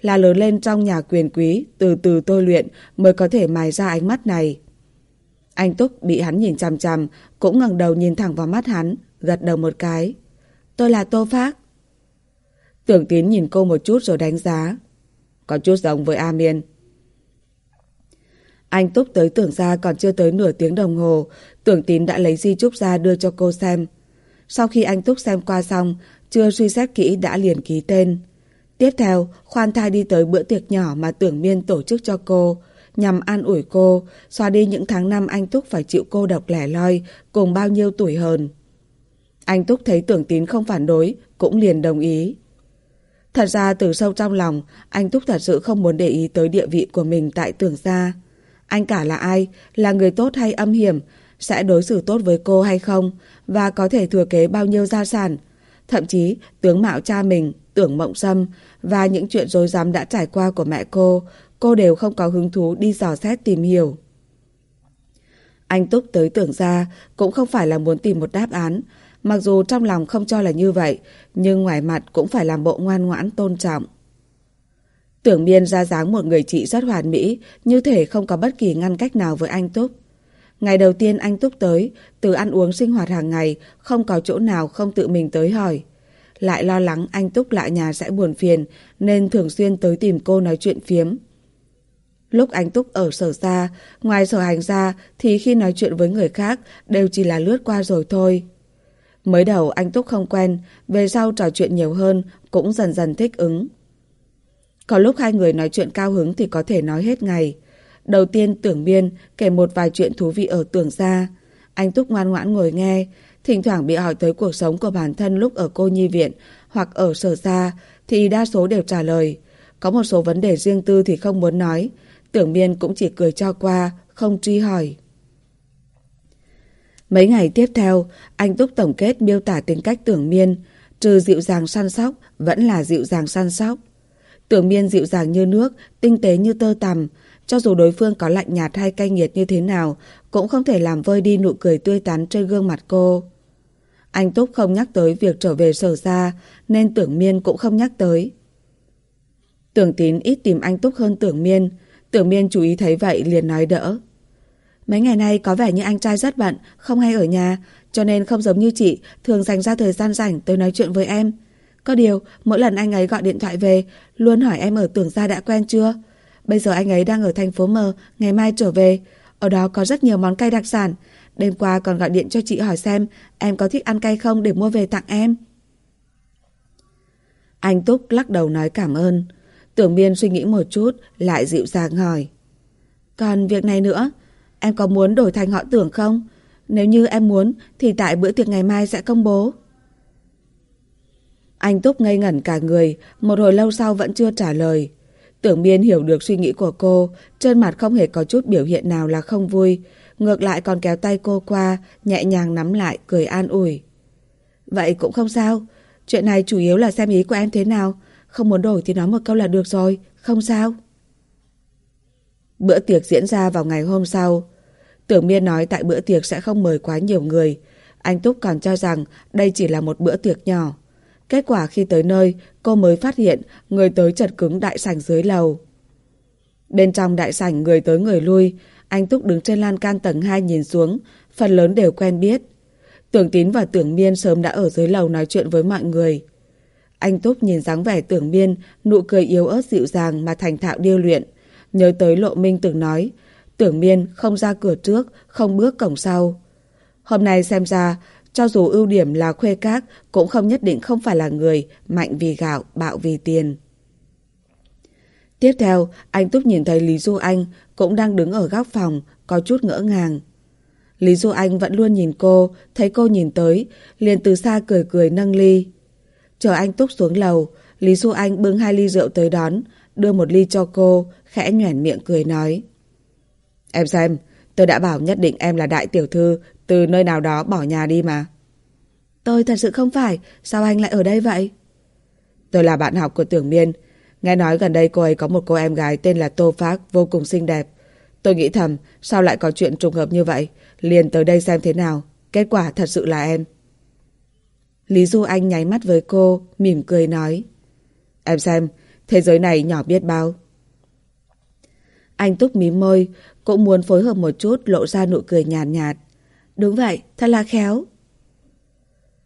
Là lớn lên trong nhà quyền quý, từ từ tôi luyện mới có thể mài ra ánh mắt này. Anh Túc bị hắn nhìn chằm chằm, cũng ngẩng đầu nhìn thẳng vào mắt hắn, gật đầu một cái. Tôi là Tô Phác. Tưởng tín nhìn cô một chút rồi đánh giá. Có chút giống với A Miên. Anh Túc tới tưởng ra còn chưa tới nửa tiếng đồng hồ, tưởng tín đã lấy di trúc ra đưa cho cô xem. Sau khi anh Túc xem qua xong, chưa suy xét kỹ đã liền ký tên. Tiếp theo, khoan thai đi tới bữa tiệc nhỏ mà tưởng miên tổ chức cho cô, nhằm an ủi cô, xóa đi những tháng năm anh Túc phải chịu cô độc lẻ loi, cùng bao nhiêu tuổi hơn. Anh Túc thấy tưởng tín không phản đối, cũng liền đồng ý. Thật ra từ sâu trong lòng, anh Túc thật sự không muốn để ý tới địa vị của mình tại tưởng gia. Anh cả là ai, là người tốt hay âm hiểm, sẽ đối xử tốt với cô hay không, và có thể thừa kế bao nhiêu gia sản. Thậm chí, tướng mạo cha mình, tưởng mộng sâm, và những chuyện dối rắm đã trải qua của mẹ cô, cô đều không có hứng thú đi dò xét tìm hiểu. Anh Túc tới tưởng ra cũng không phải là muốn tìm một đáp án. Mặc dù trong lòng không cho là như vậy, nhưng ngoài mặt cũng phải làm bộ ngoan ngoãn tôn trọng. Tưởng miên ra dáng một người chị rất hoàn mỹ, như thể không có bất kỳ ngăn cách nào với anh Túc. Ngày đầu tiên anh Túc tới, từ ăn uống sinh hoạt hàng ngày, không có chỗ nào không tự mình tới hỏi. Lại lo lắng anh Túc lại nhà sẽ buồn phiền, nên thường xuyên tới tìm cô nói chuyện phiếm. Lúc anh Túc ở sở ra, ngoài sở hành ra thì khi nói chuyện với người khác đều chỉ là lướt qua rồi thôi. Mới đầu anh Túc không quen, về sau trò chuyện nhiều hơn, cũng dần dần thích ứng. Có lúc hai người nói chuyện cao hứng thì có thể nói hết ngày. Đầu tiên tưởng biên kể một vài chuyện thú vị ở tưởng gia Anh Túc ngoan ngoãn ngồi nghe, thỉnh thoảng bị hỏi tới cuộc sống của bản thân lúc ở cô nhi viện hoặc ở sở xa thì đa số đều trả lời. Có một số vấn đề riêng tư thì không muốn nói, Tưởng biên cũng chỉ cười cho qua, không truy hỏi. Mấy ngày tiếp theo, anh Túc tổng kết miêu tả tính cách Tưởng Miên, trừ dịu dàng săn sóc, vẫn là dịu dàng săn sóc. Tưởng Miên dịu dàng như nước, tinh tế như tơ tằm, cho dù đối phương có lạnh nhạt hay cay nghiệt như thế nào, cũng không thể làm vơi đi nụ cười tươi tắn trên gương mặt cô. Anh Túc không nhắc tới việc trở về sở ra, nên Tưởng Miên cũng không nhắc tới. Tưởng Tín ít tìm anh Túc hơn Tưởng Miên, Tưởng miên chú ý thấy vậy liền nói đỡ. Mấy ngày nay có vẻ như anh trai rất bận, không hay ở nhà, cho nên không giống như chị, thường dành ra thời gian rảnh tới nói chuyện với em. Có điều, mỗi lần anh ấy gọi điện thoại về, luôn hỏi em ở tưởng gia đã quen chưa? Bây giờ anh ấy đang ở thành phố M, ngày mai trở về. Ở đó có rất nhiều món cay đặc sản. Đêm qua còn gọi điện cho chị hỏi xem em có thích ăn cay không để mua về tặng em. Anh Túc lắc đầu nói cảm ơn. Tưởng Miên suy nghĩ một chút, lại dịu dàng hỏi. Còn việc này nữa, em có muốn đổi thành họ tưởng không? Nếu như em muốn, thì tại bữa tiệc ngày mai sẽ công bố. Anh Túc ngây ngẩn cả người, một hồi lâu sau vẫn chưa trả lời. Tưởng Miên hiểu được suy nghĩ của cô, trên mặt không hề có chút biểu hiện nào là không vui, ngược lại còn kéo tay cô qua, nhẹ nhàng nắm lại, cười an ủi. Vậy cũng không sao, chuyện này chủ yếu là xem ý của em thế nào, không muốn đổi thì nói một câu là được rồi, không sao. Bữa tiệc diễn ra vào ngày hôm sau. Tưởng Miên nói tại bữa tiệc sẽ không mời quá nhiều người. Anh Túc còn cho rằng đây chỉ là một bữa tiệc nhỏ. Kết quả khi tới nơi, cô mới phát hiện người tới chật cứng đại sảnh dưới lầu. Bên trong đại sảnh người tới người lui, anh Túc đứng trên lan can tầng 2 nhìn xuống, phần lớn đều quen biết. Tưởng Tín và Tưởng Miên sớm đã ở dưới lầu nói chuyện với mọi người. Anh Túc nhìn dáng vẻ tưởng miên, nụ cười yếu ớt dịu dàng mà thành thạo điêu luyện. Nhớ tới Lộ Minh từng nói, tưởng miên không ra cửa trước, không bước cổng sau. Hôm nay xem ra, cho dù ưu điểm là khuê các, cũng không nhất định không phải là người mạnh vì gạo, bạo vì tiền. Tiếp theo, anh Túc nhìn thấy Lý Du Anh cũng đang đứng ở góc phòng, có chút ngỡ ngàng. Lý Du Anh vẫn luôn nhìn cô, thấy cô nhìn tới, liền từ xa cười cười nâng ly. Chờ anh Túc xuống lầu, Lý Du Anh bưng hai ly rượu tới đón, đưa một ly cho cô, khẽ nhoẻn miệng cười nói. Em xem, tôi đã bảo nhất định em là đại tiểu thư, từ nơi nào đó bỏ nhà đi mà. Tôi thật sự không phải, sao anh lại ở đây vậy? Tôi là bạn học của Tưởng Miên, nghe nói gần đây cô ấy có một cô em gái tên là Tô Phác, vô cùng xinh đẹp. Tôi nghĩ thầm, sao lại có chuyện trùng hợp như vậy, liền tới đây xem thế nào, kết quả thật sự là em. Lý Du Anh nháy mắt với cô, mỉm cười nói. Em xem, thế giới này nhỏ biết bao. Anh túc mím môi, cũng muốn phối hợp một chút lộ ra nụ cười nhàn nhạt, nhạt. Đúng vậy, thật là khéo.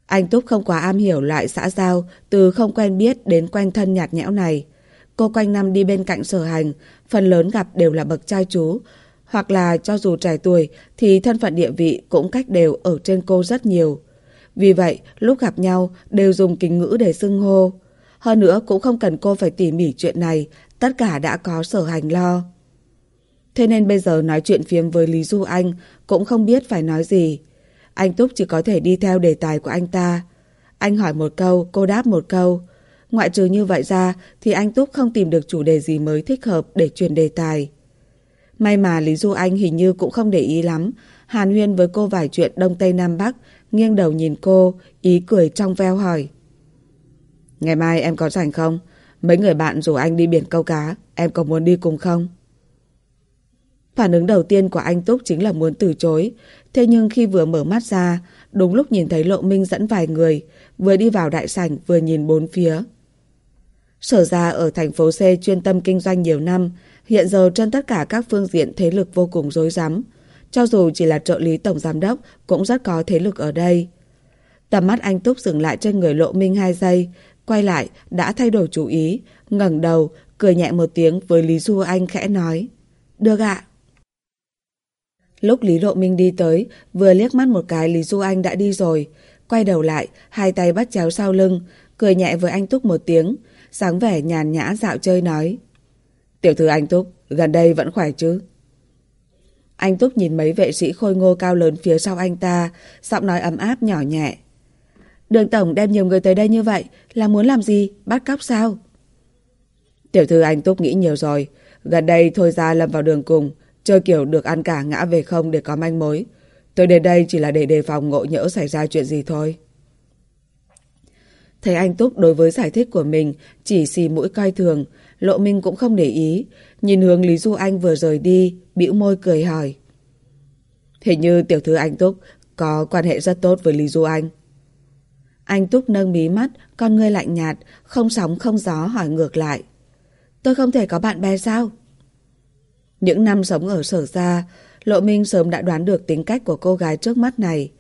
Anh Túc không quá am hiểu loại xã giao từ không quen biết đến quen thân nhạt nhẽo này. Cô quanh năm đi bên cạnh sở hành, phần lớn gặp đều là bậc trai chú, hoặc là cho dù trẻ tuổi thì thân phận địa vị cũng cách đều ở trên cô rất nhiều. Vì vậy, lúc gặp nhau đều dùng kính ngữ để xưng hô. Hơn nữa cũng không cần cô phải tỉ mỉ chuyện này, tất cả đã có sở hành lo. Thế nên bây giờ nói chuyện phiếm với Lý Du Anh cũng không biết phải nói gì. Anh Túc chỉ có thể đi theo đề tài của anh ta. Anh hỏi một câu, cô đáp một câu. Ngoại trừ như vậy ra thì anh Túc không tìm được chủ đề gì mới thích hợp để chuyển đề tài. May mà Lý Du Anh hình như cũng không để ý lắm, hàn huyên với cô vài chuyện Đông Tây Nam Bắc, nghiêng đầu nhìn cô, ý cười trong veo hỏi. Ngày mai em có rảnh không? Mấy người bạn rủ anh đi biển câu cá, em có muốn đi cùng không? Phản ứng đầu tiên của anh Túc chính là muốn từ chối. Thế nhưng khi vừa mở mắt ra, đúng lúc nhìn thấy Lộ Minh dẫn vài người, vừa đi vào đại sảnh vừa nhìn bốn phía. Sở ra ở thành phố C chuyên tâm kinh doanh nhiều năm, hiện giờ trên tất cả các phương diện thế lực vô cùng rối rắm. Cho dù chỉ là trợ lý tổng giám đốc, cũng rất có thế lực ở đây. Tầm mắt anh Túc dừng lại trên người Lộ Minh hai giây, quay lại, đã thay đổi chủ ý, ngẩng đầu, cười nhẹ một tiếng với Lý Du Anh khẽ nói. Được ạ. Lúc Lý Lộ Minh đi tới, vừa liếc mắt một cái Lý Du Anh đã đi rồi. Quay đầu lại, hai tay bắt chéo sau lưng, cười nhẹ với anh Túc một tiếng, sáng vẻ nhàn nhã dạo chơi nói. Tiểu thư anh Túc, gần đây vẫn khỏe chứ? Anh Túc nhìn mấy vệ sĩ khôi ngô cao lớn phía sau anh ta, giọng nói ấm áp nhỏ nhẹ. Đường Tổng đem nhiều người tới đây như vậy là muốn làm gì? Bắt cóc sao? Tiểu thư anh Túc nghĩ nhiều rồi. Gần đây thôi ra lâm vào đường cùng, chơi kiểu được ăn cả ngã về không để có manh mối. Tôi đến đây chỉ là để đề phòng ngộ nhỡ xảy ra chuyện gì thôi. Thấy anh Túc đối với giải thích của mình chỉ xì mũi coi thường, Lộ Minh cũng không để ý, nhìn hướng Lý Du Anh vừa rời đi, bĩu môi cười hỏi. Hình như tiểu thư anh Túc có quan hệ rất tốt với Lý Du Anh. Anh Túc nâng mí mắt, con ngươi lạnh nhạt, không sóng không gió hỏi ngược lại. Tôi không thể có bạn bè sao? Những năm sống ở sở gia, Lộ Minh sớm đã đoán được tính cách của cô gái trước mắt này.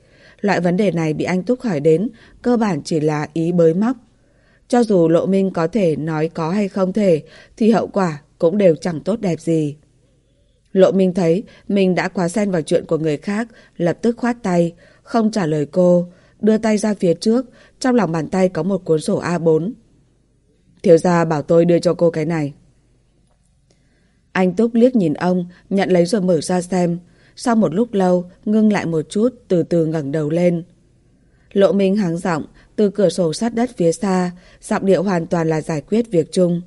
Loại vấn đề này bị anh Túc hỏi đến, cơ bản chỉ là ý bới móc. Cho dù Lộ Minh có thể nói có hay không thể, thì hậu quả cũng đều chẳng tốt đẹp gì. Lộ Minh thấy mình đã quá xen vào chuyện của người khác, lập tức khoát tay, không trả lời cô, đưa tay ra phía trước, trong lòng bàn tay có một cuốn sổ A4. Thiếu gia bảo tôi đưa cho cô cái này. Anh Túc liếc nhìn ông, nhận lấy rồi mở ra xem. Sau một lúc lâu, ngưng lại một chút, từ từ ngẩng đầu lên. Lộ Minh háng giọng, từ cửa sổ sát đất phía xa, giọng điệu hoàn toàn là giải quyết việc chung.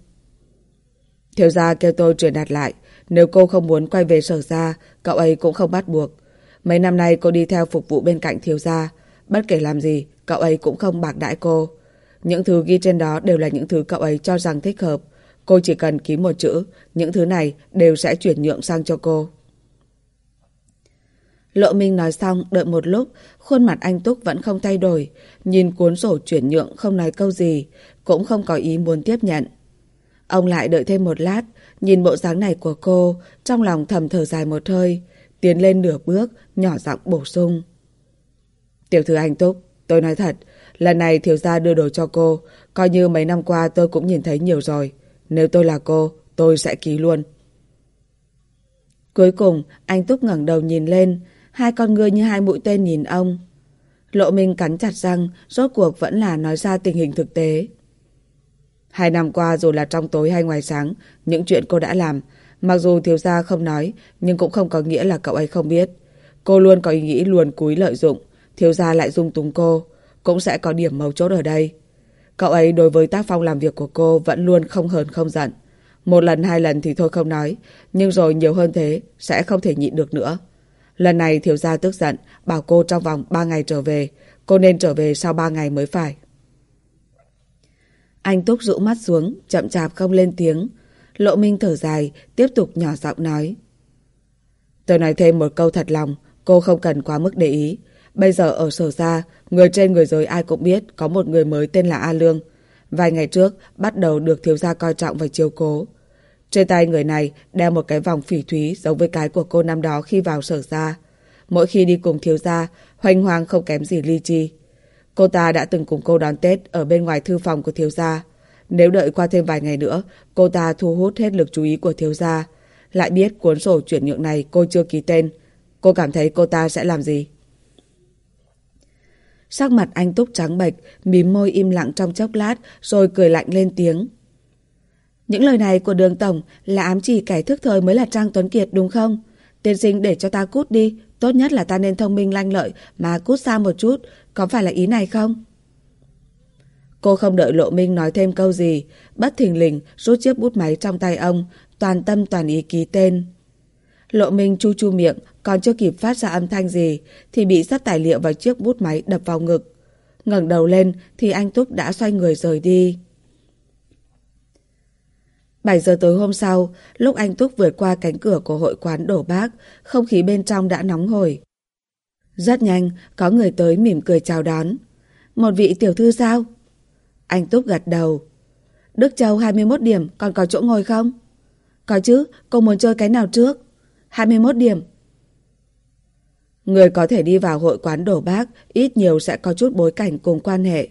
Thiếu gia kêu tôi truyền đạt lại, nếu cô không muốn quay về sở gia, cậu ấy cũng không bắt buộc. Mấy năm nay cô đi theo phục vụ bên cạnh thiếu gia, bất kể làm gì, cậu ấy cũng không bạc đãi cô. Những thứ ghi trên đó đều là những thứ cậu ấy cho rằng thích hợp. Cô chỉ cần ký một chữ, những thứ này đều sẽ chuyển nhượng sang cho cô. Lộ Minh nói xong, đợi một lúc, khuôn mặt anh Túc vẫn không thay đổi, nhìn cuốn sổ chuyển nhượng không nói câu gì, cũng không có ý muốn tiếp nhận. Ông lại đợi thêm một lát, nhìn bộ dáng này của cô, trong lòng thầm thở dài một hơi, tiến lên nửa bước, nhỏ giọng bổ sung. Tiểu thư anh Túc, tôi nói thật, lần này thiếu gia đưa đồ cho cô, coi như mấy năm qua tôi cũng nhìn thấy nhiều rồi. Nếu tôi là cô, tôi sẽ ký luôn. Cuối cùng, anh Túc ngẩng đầu nhìn lên, hai con ngươi như hai mũi tên nhìn ông. Lộ Minh cắn chặt răng, rốt cuộc vẫn là nói ra tình hình thực tế. Hai năm qua dù là trong tối hay ngoài sáng, những chuyện cô đã làm, mặc dù thiếu gia không nói, nhưng cũng không có nghĩa là cậu ấy không biết. Cô luôn có ý nghĩ luồn cúi lợi dụng, thiếu gia lại dung túng cô, cũng sẽ có điểm mấu chốt ở đây. Cậu ấy đối với tác phong làm việc của cô vẫn luôn không hờn không giận. Một lần hai lần thì thôi không nói, nhưng rồi nhiều hơn thế sẽ không thể nhịn được nữa. Lần này thiếu gia tức giận, bảo cô trong vòng 3 ngày trở về, cô nên trở về sau 3 ngày mới phải. Anh Túc rũ mắt xuống, chậm chạp không lên tiếng. Lộ Minh thở dài, tiếp tục nhỏ giọng nói. Tôi nói thêm một câu thật lòng, cô không cần quá mức để ý. Bây giờ ở sở ra, người trên người dưới ai cũng biết có một người mới tên là A Lương. Vài ngày trước, bắt đầu được thiếu gia coi trọng và chiếu cố. Trên tay người này đeo một cái vòng phỉ thúy giống với cái của cô năm đó khi vào sở ra. Mỗi khi đi cùng thiếu gia, hoành hoàng không kém gì ly chi. Cô ta đã từng cùng cô đón Tết ở bên ngoài thư phòng của thiếu gia. Nếu đợi qua thêm vài ngày nữa, cô ta thu hút hết lực chú ý của thiếu gia. Lại biết cuốn sổ chuyển nhượng này cô chưa ký tên. Cô cảm thấy cô ta sẽ làm gì? Sắc mặt anh Túc trắng bệch, mím môi im lặng trong chốc lát, rồi cười lạnh lên tiếng. Những lời này của đường tổng là ám chỉ kẻ thức thời mới là Trang Tuấn Kiệt đúng không? Tiên sinh để cho ta cút đi, tốt nhất là ta nên thông minh lanh lợi mà cút xa một chút, có phải là ý này không? Cô không đợi Lộ Minh nói thêm câu gì, bất thình lình rút chiếc bút máy trong tay ông, toàn tâm toàn ý ký tên. Lộ Minh chu chu miệng, còn chưa kịp phát ra âm thanh gì, thì bị sắp tài liệu và chiếc bút máy đập vào ngực. ngẩng đầu lên thì anh Túc đã xoay người rời đi. 7 giờ tối hôm sau, lúc anh Túc vượt qua cánh cửa của hội quán đổ bác, không khí bên trong đã nóng hổi. Rất nhanh, có người tới mỉm cười chào đón. Một vị tiểu thư sao? Anh Túc gật đầu. Đức Châu 21 điểm, còn có chỗ ngồi không? Có chứ, cô muốn chơi cái nào trước? 21 điểm. Người có thể đi vào hội quán đổ bác, ít nhiều sẽ có chút bối cảnh cùng quan hệ.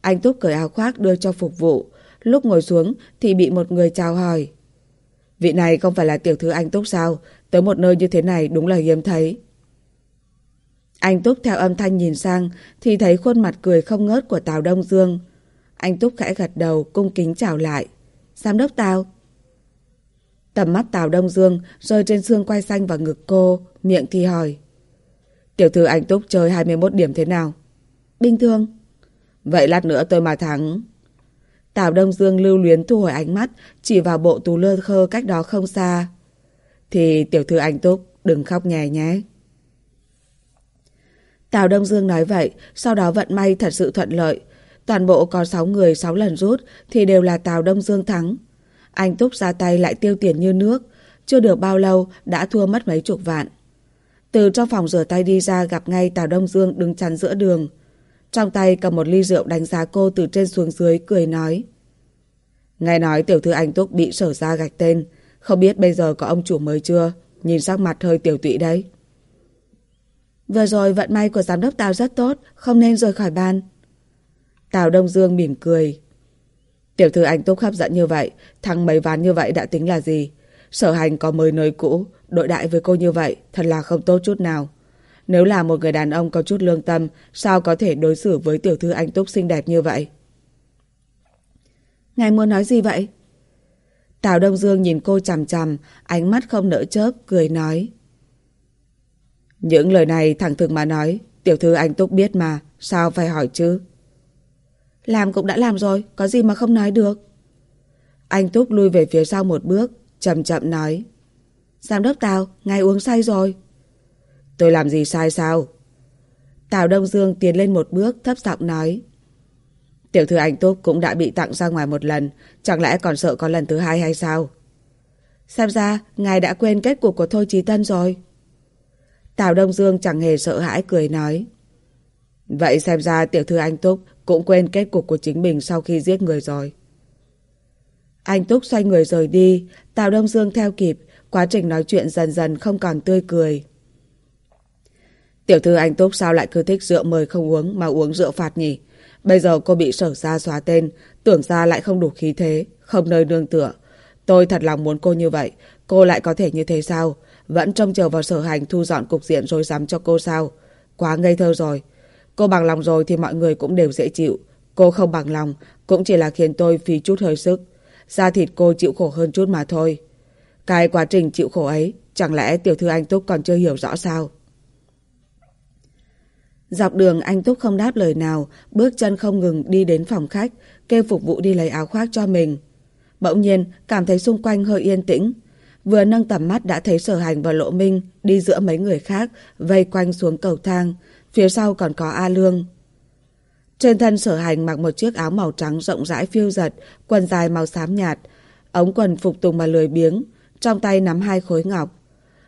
Anh Túc cởi áo khoác đưa cho phục vụ. Lúc ngồi xuống thì bị một người chào hỏi. Vị này không phải là tiểu thư anh Túc sao? Tới một nơi như thế này đúng là hiếm thấy. Anh Túc theo âm thanh nhìn sang thì thấy khuôn mặt cười không ngớt của Tào Đông Dương. Anh Túc khẽ gật đầu cung kính chào lại. Giám đốc Tào. Tầm mắt Tào Đông Dương rơi trên xương quay xanh và ngực cô, miệng thì hỏi. Tiểu thư anh Túc chơi 21 điểm thế nào? Bình thường. Vậy lát nữa tôi mà thắng. Tào Đông Dương lưu luyến thu hồi ánh mắt, chỉ vào bộ tù lơ khơ cách đó không xa. Thì tiểu thư anh Túc, đừng khóc nhè nhé. Tào Đông Dương nói vậy, sau đó vận may thật sự thuận lợi. Toàn bộ có 6 người 6 lần rút thì đều là Tào Đông Dương thắng. Anh Túc ra tay lại tiêu tiền như nước, chưa được bao lâu đã thua mất mấy chục vạn. Từ trong phòng rửa tay đi ra gặp ngay Tào Đông Dương đứng chắn giữa đường. Trong tay cầm một ly rượu đánh giá cô từ trên xuống dưới cười nói. Nghe nói tiểu thư anh Túc bị sở ra gạch tên, không biết bây giờ có ông chủ mới chưa, nhìn sắc mặt hơi tiểu tụy đấy. Vừa rồi vận may của giám đốc Tào rất tốt, không nên rời khỏi ban. Tào Đông Dương mỉm cười. Tiểu thư anh Túc hấp dẫn như vậy, thắng mấy ván như vậy đã tính là gì? Sở hành có mới nơi cũ, đội đại với cô như vậy, thật là không tốt chút nào. Nếu là một người đàn ông có chút lương tâm, sao có thể đối xử với tiểu thư anh Túc xinh đẹp như vậy? Ngài muốn nói gì vậy? Tào Đông Dương nhìn cô chằm chằm, ánh mắt không nỡ chớp, cười nói. Những lời này thẳng thừng mà nói, tiểu thư anh Túc biết mà, sao phải hỏi chứ? Làm cũng đã làm rồi, có gì mà không nói được. Anh Túc lui về phía sau một bước, chậm chậm nói. Giám đốc Tào, ngài uống say rồi. Tôi làm gì sai sao? Tào Đông Dương tiến lên một bước thấp giọng nói. Tiểu thư anh Túc cũng đã bị tặng ra ngoài một lần, chẳng lẽ còn sợ có lần thứ hai hay sao? Xem ra, ngài đã quên kết cục của Thôi Chí Tân rồi. Tào Đông Dương chẳng hề sợ hãi cười nói. Vậy xem ra tiểu thư anh Túc cũng quên kết cục của chính mình sau khi giết người rồi. Anh Túc xoay người rời đi, Tào Đông Dương theo kịp, quá trình nói chuyện dần dần không còn tươi cười. Tiểu thư anh Túc sao lại cứ thích rượu mời không uống mà uống rượu phạt nhỉ? Bây giờ cô bị sở ra xóa tên, tưởng ra lại không đủ khí thế, không nơi nương tựa. Tôi thật lòng muốn cô như vậy, cô lại có thể như thế sao? Vẫn trông chờ vào sở hành thu dọn cục diện rồi dám cho cô sao? Quá ngây thơ rồi. Cô bằng lòng rồi thì mọi người cũng đều dễ chịu. Cô không bằng lòng, cũng chỉ là khiến tôi phí chút hơi sức. Da thịt cô chịu khổ hơn chút mà thôi. Cái quá trình chịu khổ ấy, chẳng lẽ tiểu thư anh Túc còn chưa hiểu rõ sao? Dọc đường anh Túc không đáp lời nào, bước chân không ngừng đi đến phòng khách, kêu phục vụ đi lấy áo khoác cho mình. Bỗng nhiên, cảm thấy xung quanh hơi yên tĩnh. Vừa nâng tầm mắt đã thấy sở hành và lộ minh đi giữa mấy người khác, vây quanh xuống cầu thang. Phía sau còn có A Lương. Trên thân sở hành mặc một chiếc áo màu trắng rộng rãi phiêu giật, quần dài màu xám nhạt, ống quần phục tùng mà lười biếng, trong tay nắm hai khối ngọc.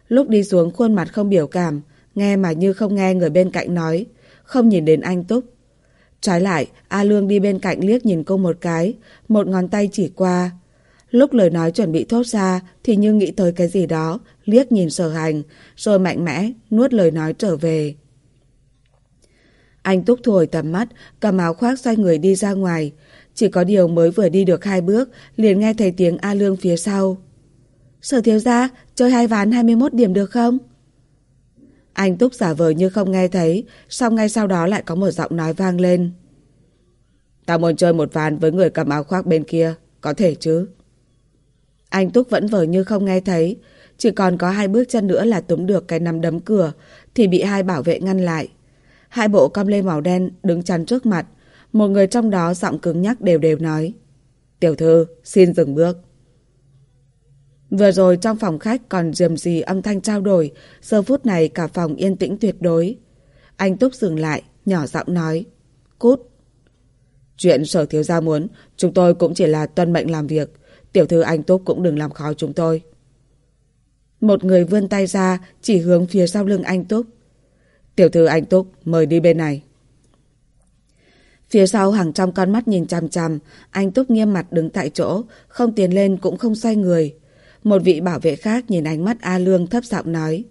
Lúc đi xuống khuôn mặt không biểu cảm, nghe mà như không nghe người bên cạnh nói, không nhìn đến anh Túc. Trái lại, A Lương đi bên cạnh liếc nhìn cô một cái, một ngón tay chỉ qua. Lúc lời nói chuẩn bị thốt ra thì như nghĩ tới cái gì đó, liếc nhìn sở hành, rồi mạnh mẽ nuốt lời nói trở về. Anh Túc thổi tầm mắt, cầm áo khoác xoay người đi ra ngoài. Chỉ có điều mới vừa đi được hai bước, liền nghe thấy tiếng A Lương phía sau. Sở thiếu gia, chơi hai ván 21 điểm được không? Anh Túc giả vờ như không nghe thấy, xong ngay sau đó lại có một giọng nói vang lên. Tao muốn chơi một ván với người cầm áo khoác bên kia, có thể chứ? Anh Túc vẫn vờ như không nghe thấy, chỉ còn có hai bước chân nữa là túm được cái nắm đấm cửa, thì bị hai bảo vệ ngăn lại. Hai bộ com lê màu đen đứng chắn trước mặt, một người trong đó giọng cứng nhắc đều đều nói. Tiểu thư, xin dừng bước. Vừa rồi trong phòng khách còn dườm gì âm thanh trao đổi, giờ phút này cả phòng yên tĩnh tuyệt đối. Anh Túc dừng lại, nhỏ giọng nói. Cút. Chuyện sở thiếu gia muốn, chúng tôi cũng chỉ là tuân mệnh làm việc. Tiểu thư anh Túc cũng đừng làm khó chúng tôi. Một người vươn tay ra chỉ hướng phía sau lưng anh Túc. Tiểu thư anh Túc mời đi bên này. Phía sau hàng trăm con mắt nhìn chằm chằm, anh Túc nghiêm mặt đứng tại chỗ, không tiến lên cũng không xoay người. Một vị bảo vệ khác nhìn ánh mắt A Lương thấp giọng nói.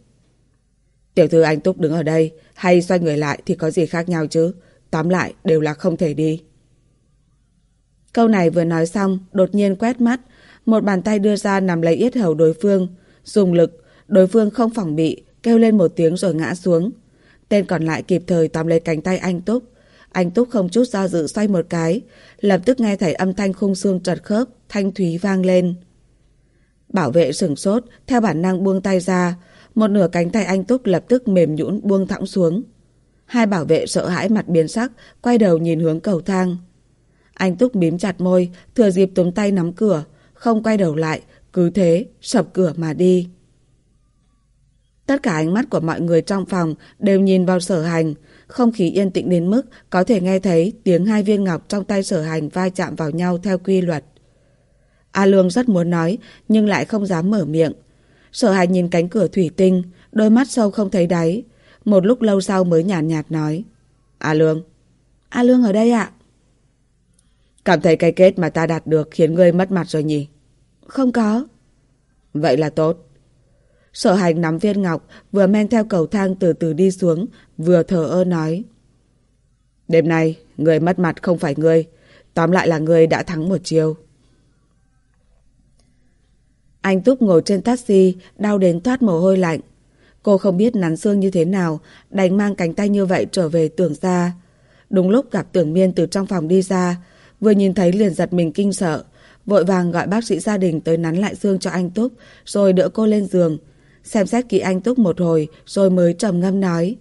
Tiểu thư anh Túc đứng ở đây, hay xoay người lại thì có gì khác nhau chứ? Tóm lại đều là không thể đi. Câu này vừa nói xong, đột nhiên quét mắt, một bàn tay đưa ra nằm lấy yết hầu đối phương, dùng lực, đối phương không phòng bị, kêu lên một tiếng rồi ngã xuống. Tên còn lại kịp thời tóm lấy cánh tay anh Túc. Anh Túc không chút do dự xoay một cái, lập tức nghe thấy âm thanh khung xương trật khớp, thanh thúy vang lên. Bảo vệ sửng sốt, theo bản năng buông tay ra, một nửa cánh tay anh Túc lập tức mềm nhũn buông thõng xuống. Hai bảo vệ sợ hãi mặt biến sắc, quay đầu nhìn hướng cầu thang. Anh Túc mím chặt môi, thừa dịp túm tay nắm cửa, không quay đầu lại, cứ thế, sập cửa mà đi. Tất cả ánh mắt của mọi người trong phòng đều nhìn vào sở hành, không khí yên tĩnh đến mức có thể nghe thấy tiếng hai viên ngọc trong tay sở hành va chạm vào nhau theo quy luật. A Lương rất muốn nói, nhưng lại không dám mở miệng. Sở hành nhìn cánh cửa thủy tinh, đôi mắt sâu không thấy đáy. Một lúc lâu sau mới nhàn nhạt, nhạt nói. A Lương. A Lương ở đây ạ. Cảm thấy cái kết mà ta đạt được khiến ngươi mất mặt rồi nhỉ? Không có. Vậy là tốt. Sở hành nắm viên ngọc, vừa men theo cầu thang từ từ đi xuống, vừa thở ơ nói. Đêm nay, người mất mặt không phải ngươi, tóm lại là ngươi đã thắng một chiều. Anh Túc ngồi trên taxi, đau đến thoát mồ hôi lạnh. Cô không biết nắn xương như thế nào, đành mang cánh tay như vậy trở về tưởng ra. Đúng lúc gặp tưởng miên từ trong phòng đi ra, vừa nhìn thấy liền giật mình kinh sợ, vội vàng gọi bác sĩ gia đình tới nắn lại xương cho anh Túc, rồi đỡ cô lên giường. Xem xét kỹ anh Túc một hồi, rồi mới trầm ngâm nói.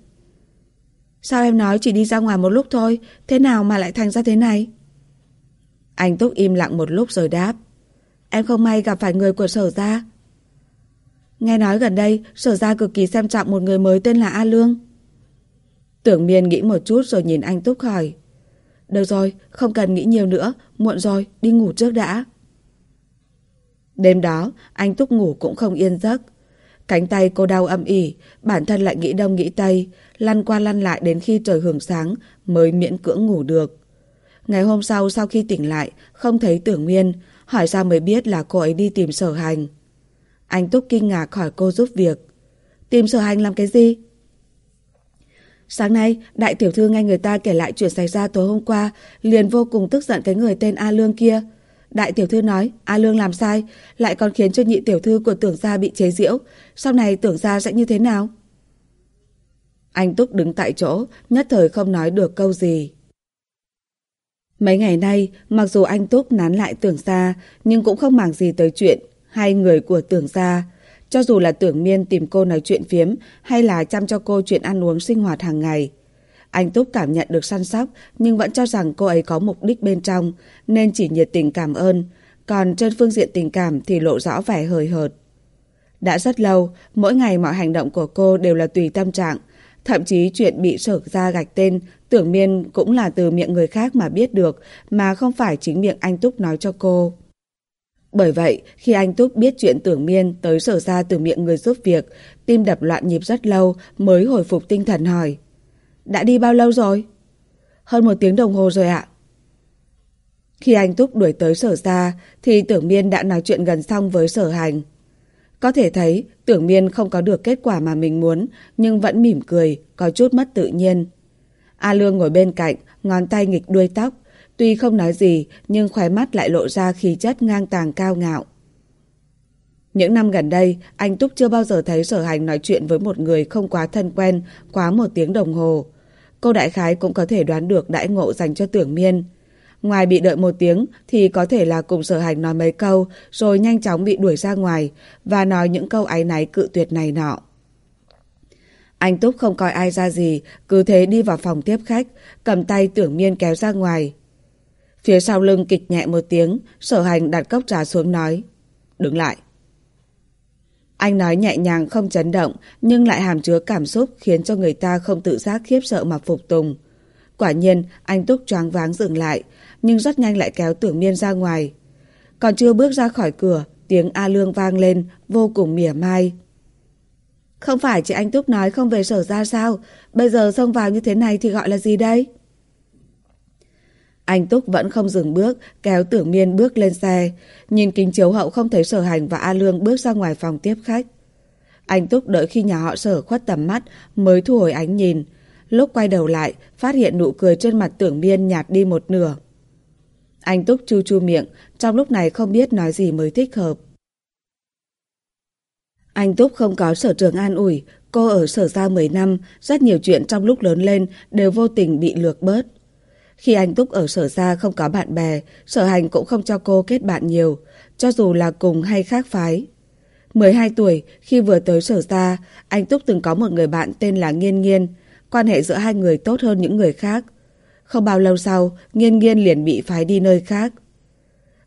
Sao em nói chỉ đi ra ngoài một lúc thôi, thế nào mà lại thành ra thế này? Anh Túc im lặng một lúc rồi đáp. Em không may gặp phải người của sở gia. Nghe nói gần đây, sở gia cực kỳ xem trọng một người mới tên là A Lương. Tưởng miên nghĩ một chút rồi nhìn anh Túc hỏi. Được rồi, không cần nghĩ nhiều nữa, muộn rồi, đi ngủ trước đã. Đêm đó, anh Túc ngủ cũng không yên giấc. Cánh tay cô đau âm ỉ, bản thân lại nghĩ đông nghĩ tây, lăn qua lăn lại đến khi trời hưởng sáng mới miễn cưỡng ngủ được. Ngày hôm sau sau khi tỉnh lại, không thấy tưởng nguyên, hỏi ra mới biết là cô ấy đi tìm sở hành. Anh Túc kinh ngạc hỏi cô giúp việc. Tìm sở hành làm cái gì? Sáng nay, đại tiểu thư nghe người ta kể lại chuyện xảy ra tối hôm qua, liền vô cùng tức giận cái người tên A Lương kia. Đại tiểu thư nói, A Lương làm sai, lại còn khiến cho nhị tiểu thư của tưởng gia bị chế giễu. Sau này tưởng gia sẽ như thế nào? Anh Túc đứng tại chỗ, nhất thời không nói được câu gì. Mấy ngày nay, mặc dù anh Túc nán lại tưởng gia, nhưng cũng không màng gì tới chuyện hai người của tưởng gia. Cho dù là tưởng miên tìm cô nói chuyện phiếm hay là chăm cho cô chuyện ăn uống sinh hoạt hàng ngày. Anh Túc cảm nhận được săn sóc nhưng vẫn cho rằng cô ấy có mục đích bên trong nên chỉ nhiệt tình cảm ơn. Còn trên phương diện tình cảm thì lộ rõ vẻ hời hợt. Đã rất lâu, mỗi ngày mọi hành động của cô đều là tùy tâm trạng. Thậm chí chuyện bị sở ra gạch tên, tưởng miên cũng là từ miệng người khác mà biết được, mà không phải chính miệng anh Túc nói cho cô. Bởi vậy, khi anh Túc biết chuyện tưởng miên tới sở ra từ miệng người giúp việc, tim đập loạn nhịp rất lâu mới hồi phục tinh thần hỏi. Đã đi bao lâu rồi? Hơn một tiếng đồng hồ rồi ạ. Khi anh Túc đuổi tới sở ra, thì tưởng miên đã nói chuyện gần xong với sở hành. Có thể thấy tưởng miên không có được kết quả mà mình muốn, nhưng vẫn mỉm cười, có chút mất tự nhiên. A Lương ngồi bên cạnh, ngón tay nghịch đuôi tóc, Tuy không nói gì, nhưng khóe mắt lại lộ ra khí chất ngang tàng cao ngạo. Những năm gần đây, anh Túc chưa bao giờ thấy sở hành nói chuyện với một người không quá thân quen, quá một tiếng đồng hồ. Cô đại khái cũng có thể đoán được đãi ngộ dành cho tưởng miên. Ngoài bị đợi một tiếng thì có thể là cùng sở hành nói mấy câu rồi nhanh chóng bị đuổi ra ngoài và nói những câu áy náy cự tuyệt này nọ. Anh Túc không coi ai ra gì, cứ thế đi vào phòng tiếp khách, cầm tay tưởng miên kéo ra ngoài. Phía sau lưng kịch nhẹ một tiếng, sở hành đặt cốc trà xuống nói. Đứng lại. Anh nói nhẹ nhàng không chấn động, nhưng lại hàm chứa cảm xúc khiến cho người ta không tự giác khiếp sợ mà phục tùng. Quả nhiên, anh Túc choáng váng dừng lại, nhưng rất nhanh lại kéo tưởng miên ra ngoài. Còn chưa bước ra khỏi cửa, tiếng A Lương vang lên, vô cùng mỉa mai. Không phải chị anh Túc nói không về sở ra sao? Bây giờ xông vào như thế này thì gọi là gì đây? Anh Túc vẫn không dừng bước, kéo tưởng miên bước lên xe. Nhìn kính chiếu hậu không thấy sở hành và A Lương bước ra ngoài phòng tiếp khách. Anh Túc đợi khi nhà họ sở khuất tầm mắt mới thu hồi ánh nhìn. Lúc quay đầu lại, phát hiện nụ cười trên mặt tưởng miên nhạt đi một nửa. Anh Túc chu chu miệng, trong lúc này không biết nói gì mới thích hợp. Anh Túc không có sở trường an ủi, cô ở sở ra 10 năm, rất nhiều chuyện trong lúc lớn lên đều vô tình bị lược bớt. Khi anh Túc ở sở ra không có bạn bè, sở hành cũng không cho cô kết bạn nhiều, cho dù là cùng hay khác phái. 12 tuổi, khi vừa tới sở ra, anh Túc từng có một người bạn tên là Nghiên Nghiên, quan hệ giữa hai người tốt hơn những người khác. Không bao lâu sau, Nghiên Nghiên liền bị phái đi nơi khác.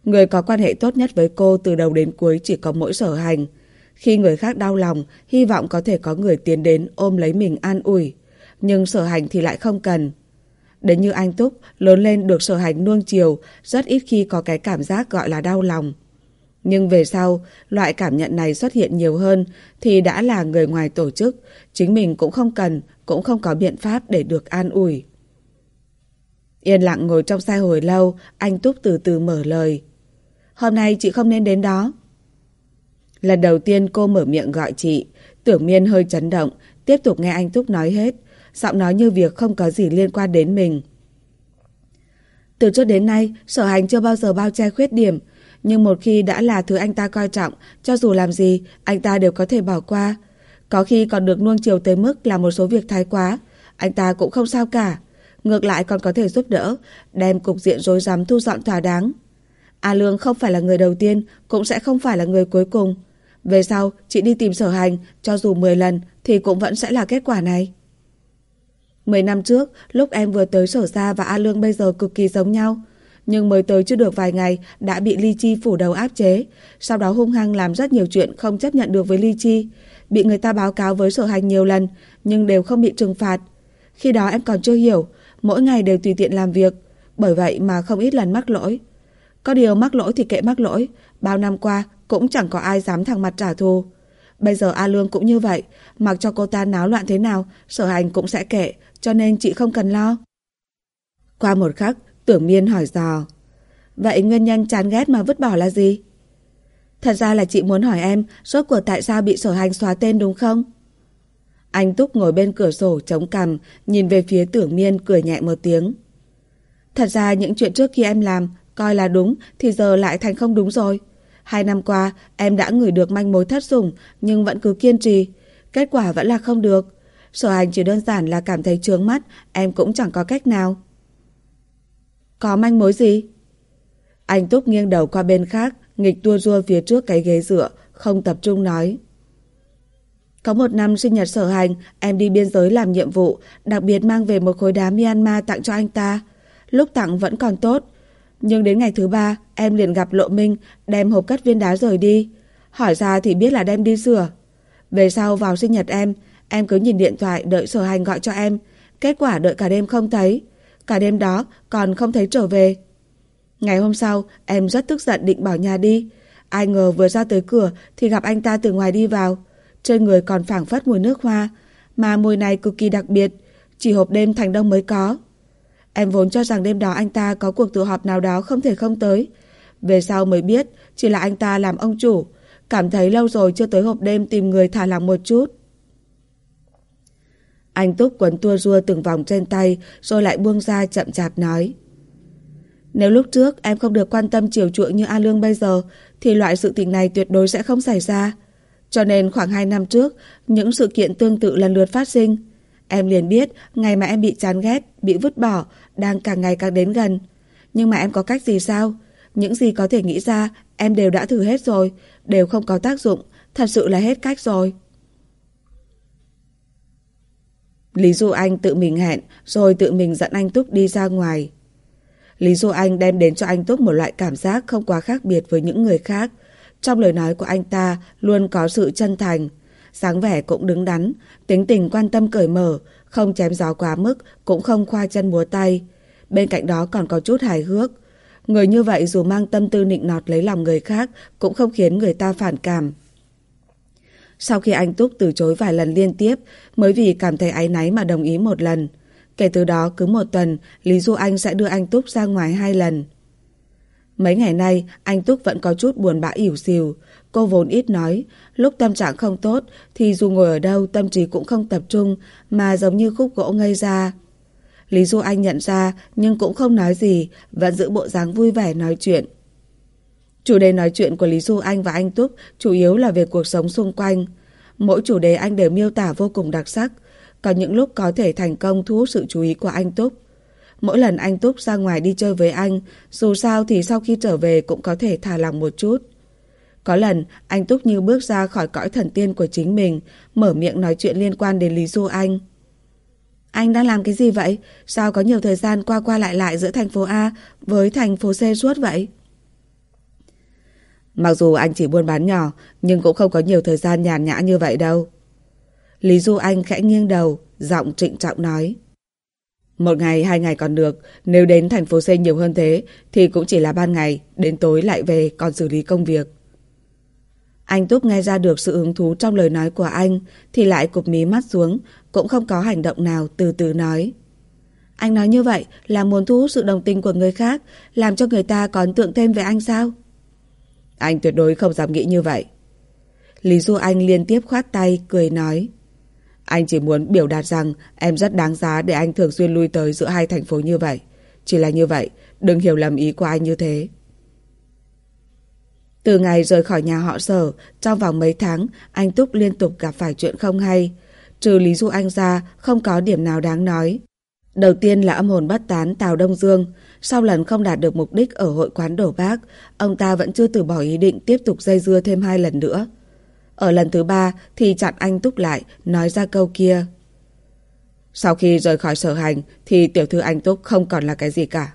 Người có quan hệ tốt nhất với cô từ đầu đến cuối chỉ có mỗi sở hành. Khi người khác đau lòng, hy vọng có thể có người tiến đến ôm lấy mình an ủi. Nhưng sở hành thì lại không cần. Đến như anh Túc, lớn lên được sở hành nuông chiều, rất ít khi có cái cảm giác gọi là đau lòng. Nhưng về sau, loại cảm nhận này xuất hiện nhiều hơn thì đã là người ngoài tổ chức, chính mình cũng không cần, cũng không có biện pháp để được an ủi. Yên lặng ngồi trong xe hồi lâu, anh Túc từ từ mở lời. Hôm nay chị không nên đến đó. Lần đầu tiên cô mở miệng gọi chị, tưởng miên hơi chấn động, tiếp tục nghe anh Túc nói hết, giọng nói như việc không có gì liên quan đến mình. Từ trước đến nay, sở hành chưa bao giờ bao che khuyết điểm, nhưng một khi đã là thứ anh ta coi trọng, cho dù làm gì, anh ta đều có thể bỏ qua. Có khi còn được nuông chiều tới mức là một số việc thái quá, anh ta cũng không sao cả. Ngược lại còn có thể giúp đỡ, đem cục diện rối rắm thu dọn thỏa đáng. A Lương không phải là người đầu tiên, cũng sẽ không phải là người cuối cùng. Về sau, chị đi tìm sở hành, cho dù 10 lần thì cũng vẫn sẽ là kết quả này. 10 năm trước, lúc em vừa tới sở ra và A Lương bây giờ cực kỳ giống nhau. Nhưng mới tới chưa được vài ngày đã bị Ly Chi phủ đầu áp chế. Sau đó hung hăng làm rất nhiều chuyện không chấp nhận được với Ly Chi. Bị người ta báo cáo với sở hành nhiều lần, nhưng đều không bị trừng phạt. Khi đó em còn chưa hiểu, mỗi ngày đều tùy tiện làm việc. Bởi vậy mà không ít lần mắc lỗi. Có điều mắc lỗi thì kệ mắc lỗi. Bao năm qua cũng chẳng có ai dám thẳng mặt trả thù. Bây giờ A Lương cũng như vậy, mặc cho cô ta náo loạn thế nào, sở hành cũng sẽ kệ, cho nên chị không cần lo. Qua một khắc, tưởng miên hỏi dò. Vậy nguyên nhân chán ghét mà vứt bỏ là gì? Thật ra là chị muốn hỏi em, rốt cuộc tại sao bị sở hành xóa tên đúng không? Anh Túc ngồi bên cửa sổ chống cằm, nhìn về phía tưởng miên cười nhẹ một tiếng. Thật ra những chuyện trước khi em làm, coi là đúng thì giờ lại thành không đúng rồi. Hai năm qua, em đã ngửi được manh mối thất sủng nhưng vẫn cứ kiên trì. Kết quả vẫn là không được. Sở hành chỉ đơn giản là cảm thấy trướng mắt, em cũng chẳng có cách nào. Có manh mối gì? Anh Túc nghiêng đầu qua bên khác, nghịch tua rua phía trước cái ghế dựa, không tập trung nói. Có một năm sinh nhật sở hành, em đi biên giới làm nhiệm vụ, đặc biệt mang về một khối đá Myanmar tặng cho anh ta. Lúc tặng vẫn còn tốt, nhưng đến ngày thứ ba, em liền gặp Lộ Minh, đem hộp cất viên đá rời đi. Hỏi ra thì biết là đem đi sửa. Về sau vào sinh nhật em, em cứ nhìn điện thoại đợi sở hành gọi cho em. Kết quả đợi cả đêm không thấy. Cả đêm đó còn không thấy trở về. Ngày hôm sau, em rất tức giận định bỏ nhà đi. Ai ngờ vừa ra tới cửa thì gặp anh ta từ ngoài đi vào. Trên người còn phảng phất mùi nước hoa, mà mùi này cực kỳ đặc biệt, chỉ hộp đêm thành đông mới có. Em vốn cho rằng đêm đó anh ta có cuộc tụ họp nào đó không thể không tới. Về sau mới biết chỉ là anh ta làm ông chủ. Cảm thấy lâu rồi chưa tới hộp đêm tìm người thả lòng một chút. Anh Túc quấn tua rua từng vòng trên tay rồi lại buông ra chậm chạp nói. Nếu lúc trước em không được quan tâm chiều chuộng như A Lương bây giờ thì loại sự tình này tuyệt đối sẽ không xảy ra. Cho nên khoảng 2 năm trước, những sự kiện tương tự lần lượt phát sinh. Em liền biết ngày mà em bị chán ghét, bị vứt bỏ, đang càng ngày càng đến gần. Nhưng mà em có cách gì sao? Những gì có thể nghĩ ra, em đều đã thử hết rồi, đều không có tác dụng, thật sự là hết cách rồi. Lý Du Anh tự mình hẹn, rồi tự mình dẫn anh Túc đi ra ngoài. Lý Du Anh đem đến cho anh Túc một loại cảm giác không quá khác biệt với những người khác. Trong lời nói của anh ta luôn có sự chân thành, sáng vẻ cũng đứng đắn, tính tình quan tâm cởi mở, không chém gió quá mức, cũng không khoa chân múa tay. Bên cạnh đó còn có chút hài hước. Người như vậy dù mang tâm tư nịnh nọt lấy lòng người khác cũng không khiến người ta phản cảm. Sau khi anh Túc từ chối vài lần liên tiếp mới vì cảm thấy áy náy mà đồng ý một lần. Kể từ đó cứ một tuần Lý Du Anh sẽ đưa anh Túc ra ngoài hai lần. Mấy ngày nay anh Túc vẫn có chút buồn bã ỉu xìu. Cô vốn ít nói, lúc tâm trạng không tốt thì dù ngồi ở đâu tâm trí cũng không tập trung mà giống như khúc gỗ ngây ra. Lý Du Anh nhận ra nhưng cũng không nói gì, vẫn giữ bộ dáng vui vẻ nói chuyện. Chủ đề nói chuyện của Lý Du Anh và anh Túc chủ yếu là về cuộc sống xung quanh. Mỗi chủ đề anh đều miêu tả vô cùng đặc sắc, có những lúc có thể thành công thu hút sự chú ý của anh Túc. Mỗi lần anh Túc ra ngoài đi chơi với anh, dù sao thì sau khi trở về cũng có thể thả lòng một chút. Có lần, anh Túc như bước ra khỏi cõi thần tiên của chính mình, mở miệng nói chuyện liên quan đến Lý Du Anh. Anh đang làm cái gì vậy? Sao có nhiều thời gian qua qua lại lại giữa thành phố A với thành phố C suốt vậy? Mặc dù anh chỉ buôn bán nhỏ, nhưng cũng không có nhiều thời gian nhàn nhã như vậy đâu. Lý Du Anh khẽ nghiêng đầu, giọng trịnh trọng nói. Một ngày, hai ngày còn được, nếu đến thành phố C nhiều hơn thế thì cũng chỉ là ban ngày, đến tối lại về còn xử lý công việc. Anh Túc nghe ra được sự hứng thú trong lời nói của anh thì lại cụp mí mắt xuống, cũng không có hành động nào từ từ nói. Anh nói như vậy là muốn thu hút sự đồng tình của người khác, làm cho người ta có ấn tượng thêm về anh sao? Anh tuyệt đối không dám nghĩ như vậy. Lý Du Anh liên tiếp khoát tay, cười nói. Anh chỉ muốn biểu đạt rằng em rất đáng giá để anh thường xuyên lui tới giữa hai thành phố như vậy. Chỉ là như vậy, đừng hiểu lầm ý của anh như thế. Từ ngày rời khỏi nhà họ sở, trong vòng mấy tháng, anh Túc liên tục gặp phải chuyện không hay. Trừ Lý Du Anh ra, không có điểm nào đáng nói. Đầu tiên là âm hồn bất tán Tào Đông Dương. Sau lần không đạt được mục đích ở hội quán đổ bác, ông ta vẫn chưa từ bỏ ý định tiếp tục dây dưa thêm hai lần nữa. Ở lần thứ ba thì chặn anh Túc lại, nói ra câu kia. Sau khi rời khỏi sở hành thì tiểu thư anh Túc không còn là cái gì cả.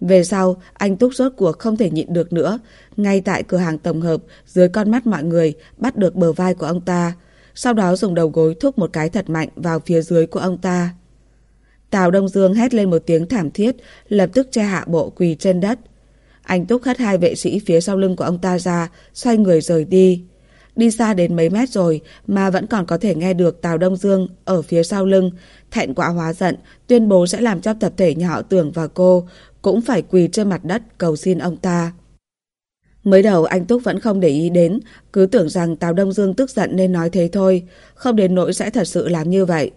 Về sau, anh Túc rốt cuộc không thể nhịn được nữa. Ngay tại cửa hàng tổng hợp, dưới con mắt mọi người, bắt được bờ vai của ông ta. Sau đó dùng đầu gối thúc một cái thật mạnh vào phía dưới của ông ta. Tào Đông Dương hét lên một tiếng thảm thiết, lập tức che hạ bộ quỳ trên đất. Anh Túc hất hai vệ sĩ phía sau lưng của ông ta ra, xoay người rời đi. Đi xa đến mấy mét rồi mà vẫn còn có thể nghe được Tào Đông Dương ở phía sau lưng, thẹn quá hóa giận, tuyên bố sẽ làm cho tập thể nhà họ Tưởng và cô cũng phải quỳ trên mặt đất cầu xin ông ta. Mới đầu anh Túc vẫn không để ý đến, cứ tưởng rằng Tào Đông Dương tức giận nên nói thế thôi, không đến nỗi sẽ thật sự làm như vậy.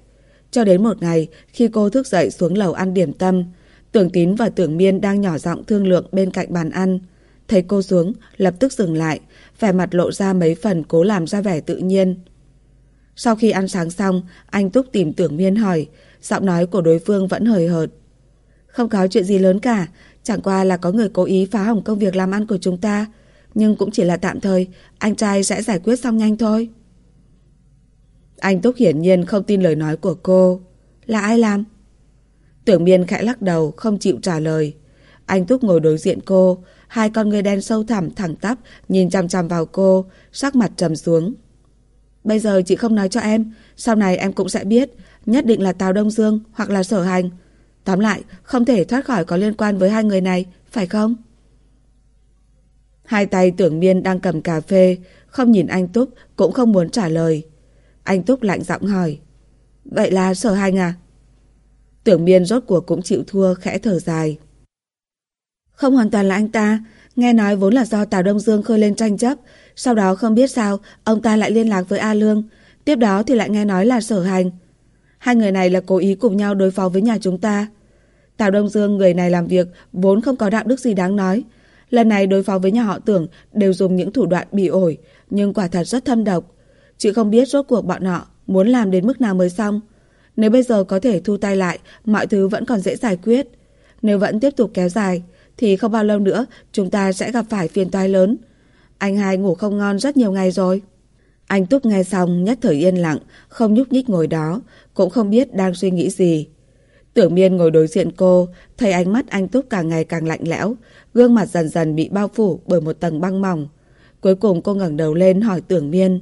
Cho đến một ngày, khi cô thức dậy xuống lầu ăn điểm tâm, Tưởng Tín và Tưởng Miên đang nhỏ giọng thương lượng bên cạnh bàn ăn. Thấy cô xuống, lập tức dừng lại, vẻ mặt lộ ra mấy phần cố làm ra vẻ tự nhiên. Sau khi ăn sáng xong, anh Túc tìm Tưởng Miên hỏi, giọng nói của đối phương vẫn hời hợt. Không có chuyện gì lớn cả, chẳng qua là có người cố ý phá hỏng công việc làm ăn của chúng ta. Nhưng cũng chỉ là tạm thời, anh trai sẽ giải quyết xong nhanh thôi. Anh Túc hiển nhiên không tin lời nói của cô. Là ai làm? Tưởng miên khẽ lắc đầu, không chịu trả lời. Anh Túc ngồi đối diện cô, hai con người đen sâu thẳm thẳng tắp nhìn chằm chằm vào cô, sắc mặt trầm xuống. Bây giờ chị không nói cho em, sau này em cũng sẽ biết, nhất định là Tào Đông Dương hoặc là Sở Hành. Tóm lại, không thể thoát khỏi có liên quan với hai người này, phải không? Hai tay tưởng miên đang cầm cà phê, không nhìn anh Túc, cũng không muốn trả lời. Anh Túc lạnh giọng hỏi. Vậy là sở hành à? Tưởng miên rốt cuộc cũng chịu thua khẽ thở dài. Không hoàn toàn là anh ta, nghe nói vốn là do Tào Đông Dương khơi lên tranh chấp, sau đó không biết sao ông ta lại liên lạc với A Lương, tiếp đó thì lại nghe nói là sở hành. Hai người này là cố ý cùng nhau đối phó với nhà chúng ta. Tào Đông Dương người này làm việc vốn không có đạo đức gì đáng nói. Lần này đối phó với nhà họ tưởng đều dùng những thủ đoạn bị ổi, nhưng quả thật rất thâm độc. Chị không biết rốt cuộc bọn họ muốn làm đến mức nào mới xong. Nếu bây giờ có thể thu tay lại, mọi thứ vẫn còn dễ giải quyết. Nếu vẫn tiếp tục kéo dài, thì không bao lâu nữa chúng ta sẽ gặp phải phiền toái lớn. Anh hai ngủ không ngon rất nhiều ngày rồi. Anh Túc nghe xong nhất thời yên lặng, không nhúc nhích ngồi đó, cũng không biết đang suy nghĩ gì. Tưởng miên ngồi đối diện cô, thấy ánh mắt anh Túc càng ngày càng lạnh lẽo, gương mặt dần dần bị bao phủ bởi một tầng băng mỏng. Cuối cùng cô ngẩng đầu lên hỏi tưởng miên.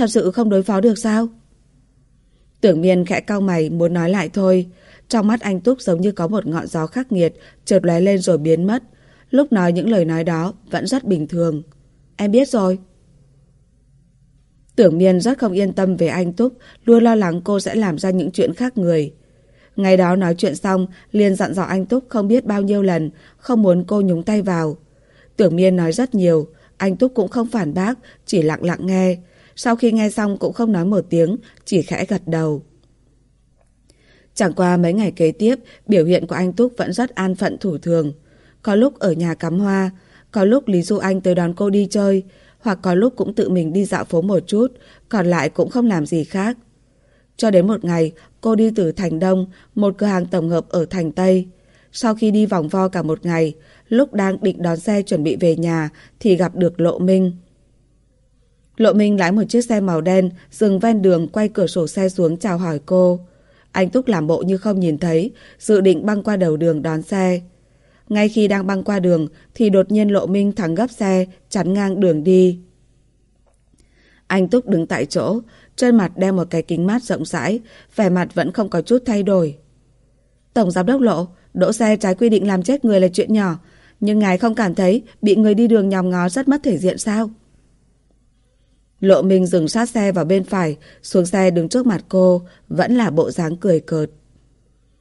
Thật sự không đối phó được sao? Tưởng miên khẽ cau mày muốn nói lại thôi. Trong mắt anh Túc giống như có một ngọn gió khắc nghiệt, chợt lóe lên rồi biến mất. Lúc nói những lời nói đó vẫn rất bình thường. Em biết rồi. Tưởng miên rất không yên tâm về anh Túc, luôn lo lắng cô sẽ làm ra những chuyện khác người. Ngày đó nói chuyện xong, liền dặn dò anh Túc không biết bao nhiêu lần, không muốn cô nhúng tay vào. Tưởng miên nói rất nhiều, anh Túc cũng không phản bác, chỉ lặng lặng nghe. Sau khi nghe xong cũng không nói một tiếng, chỉ khẽ gật đầu. Chẳng qua mấy ngày kế tiếp, biểu hiện của anh Túc vẫn rất an phận thủ thường. Có lúc ở nhà cắm hoa, có lúc Lý Du Anh tới đón cô đi chơi, hoặc có lúc cũng tự mình đi dạo phố một chút, còn lại cũng không làm gì khác. Cho đến một ngày, cô đi từ Thành Đông, một cửa hàng tổng hợp ở Thành Tây. Sau khi đi vòng vo cả một ngày, lúc đang định đón xe chuẩn bị về nhà thì gặp được Lộ Minh. Lộ Minh lái một chiếc xe màu đen, dừng ven đường quay cửa sổ xe xuống chào hỏi cô. Anh Túc làm bộ như không nhìn thấy, dự định băng qua đầu đường đón xe. Ngay khi đang băng qua đường thì đột nhiên Lộ Minh thắng gấp xe, chắn ngang đường đi. Anh Túc đứng tại chỗ, trên mặt đeo một cái kính mát rộng rãi, vẻ mặt vẫn không có chút thay đổi. Tổng giám đốc Lộ, đỗ xe trái quy định làm chết người là chuyện nhỏ, nhưng ngài không cảm thấy bị người đi đường nhòm ngó rất mất thể diện sao? Lộ Minh dừng sát xe vào bên phải, xuống xe đứng trước mặt cô, vẫn là bộ dáng cười cợt.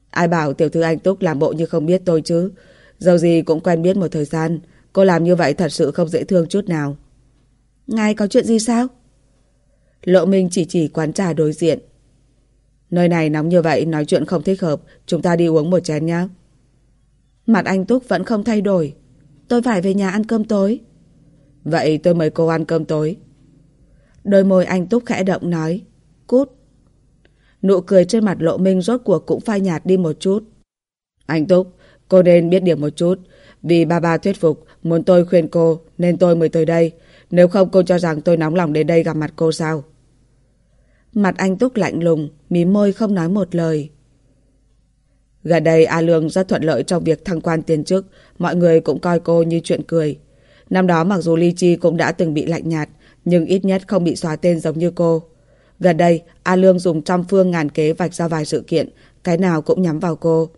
Ai bảo tiểu thư anh Túc làm bộ như không biết tôi chứ? Dầu gì cũng quen biết một thời gian, cô làm như vậy thật sự không dễ thương chút nào. Ngài có chuyện gì sao? Lộ Minh chỉ chỉ quán trà đối diện. Nơi này nóng như vậy, nói chuyện không thích hợp, chúng ta đi uống một chén nhé. Mặt anh Túc vẫn không thay đổi. Tôi phải về nhà ăn cơm tối. Vậy tôi mời cô ăn cơm tối. Đôi môi anh Túc khẽ động nói. Cút. Nụ cười trên mặt lộ minh rốt cuộc cũng phai nhạt đi một chút. Anh Túc, cô nên biết điểm một chút. Vì ba ba thuyết phục, muốn tôi khuyên cô, nên tôi mới tới đây. Nếu không cô cho rằng tôi nóng lòng đến đây gặp mặt cô sao? Mặt anh Túc lạnh lùng, mím môi không nói một lời. Gần đây A Lương rất thuận lợi trong việc thăng quan tiền chức, mọi người cũng coi cô như chuyện cười. Năm đó mặc dù Ly Chi cũng đã từng bị lạnh nhạt, nhưng ít nhất không bị xóa tên giống như cô. Gần đây, A Lương dùng trăm phương ngàn kế vạch ra vài sự kiện, cái nào cũng nhắm vào cô.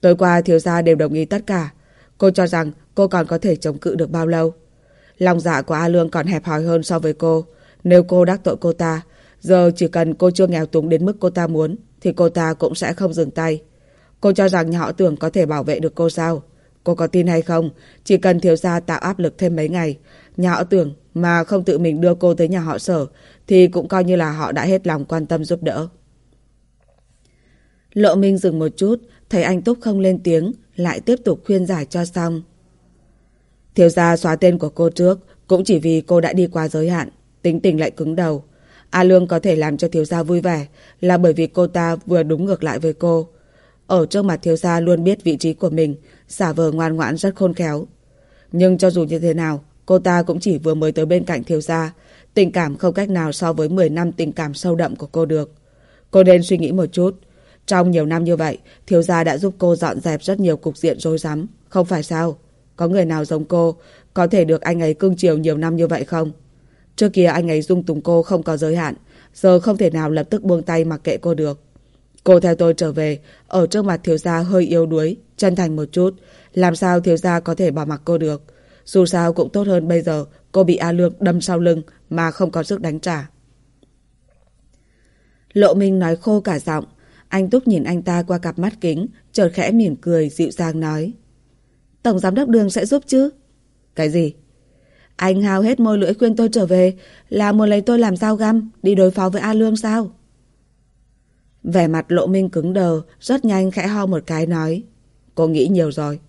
Tối qua thiếu gia đều đồng ý tất cả. Cô cho rằng cô còn có thể chống cự được bao lâu. Lòng dạ của A Lương còn hẹp hòi hơn so với cô. Nếu cô đắc tội cô ta, giờ chỉ cần cô chưa nghèo túng đến mức cô ta muốn, thì cô ta cũng sẽ không dừng tay. Cô cho rằng nhà họ tưởng có thể bảo vệ được cô sao? Cô có tin hay không? Chỉ cần thiếu gia tạo áp lực thêm mấy ngày, nhà họ tưởng mà không tự mình đưa cô tới nhà họ sở, thì cũng coi như là họ đã hết lòng quan tâm giúp đỡ. Lộ Minh dừng một chút, thấy anh Túc không lên tiếng, lại tiếp tục khuyên giải cho xong. Thiếu gia xóa tên của cô trước, cũng chỉ vì cô đã đi qua giới hạn, tính tình lại cứng đầu. A Lương có thể làm cho thiếu gia vui vẻ là bởi vì cô ta vừa đúng ngược lại với cô. Ở trước mặt thiếu gia luôn biết vị trí của mình, xả vờ ngoan ngoãn rất khôn khéo. Nhưng cho dù như thế nào, cô ta cũng chỉ vừa mới tới bên cạnh thiếu gia, tình cảm không cách nào so với 10 năm tình cảm sâu đậm của cô được. Cô nên suy nghĩ một chút. Trong nhiều năm như vậy, thiếu gia đã giúp cô dọn dẹp rất nhiều cục diện rối rắm, không phải sao? Có người nào giống cô, có thể được anh ấy cưng chiều nhiều năm như vậy không? Trước kia anh ấy dung túng cô không có giới hạn, giờ không thể nào lập tức buông tay mặc kệ cô được. Cô theo tôi trở về, ở trước mặt thiếu gia hơi yếu đuối, chân thành một chút. Làm sao thiếu gia có thể bỏ mặc cô được? Dù sao cũng tốt hơn bây giờ cô bị A Lương đâm sau lưng mà không có sức đánh trả. Lộ Minh nói khô cả giọng. Anh Túc nhìn anh ta qua cặp mắt kính, chợt khẽ mỉm cười, dịu dàng nói. Tổng giám đốc đường sẽ giúp chứ? Cái gì? Anh hao hết môi lưỡi khuyên tôi trở về là muốn lấy tôi làm dao găm, đi đối phó với A Lương sao? Vẻ mặt lộ minh cứng đờ, rất nhanh khẽ ho một cái nói. Cô nghĩ nhiều rồi.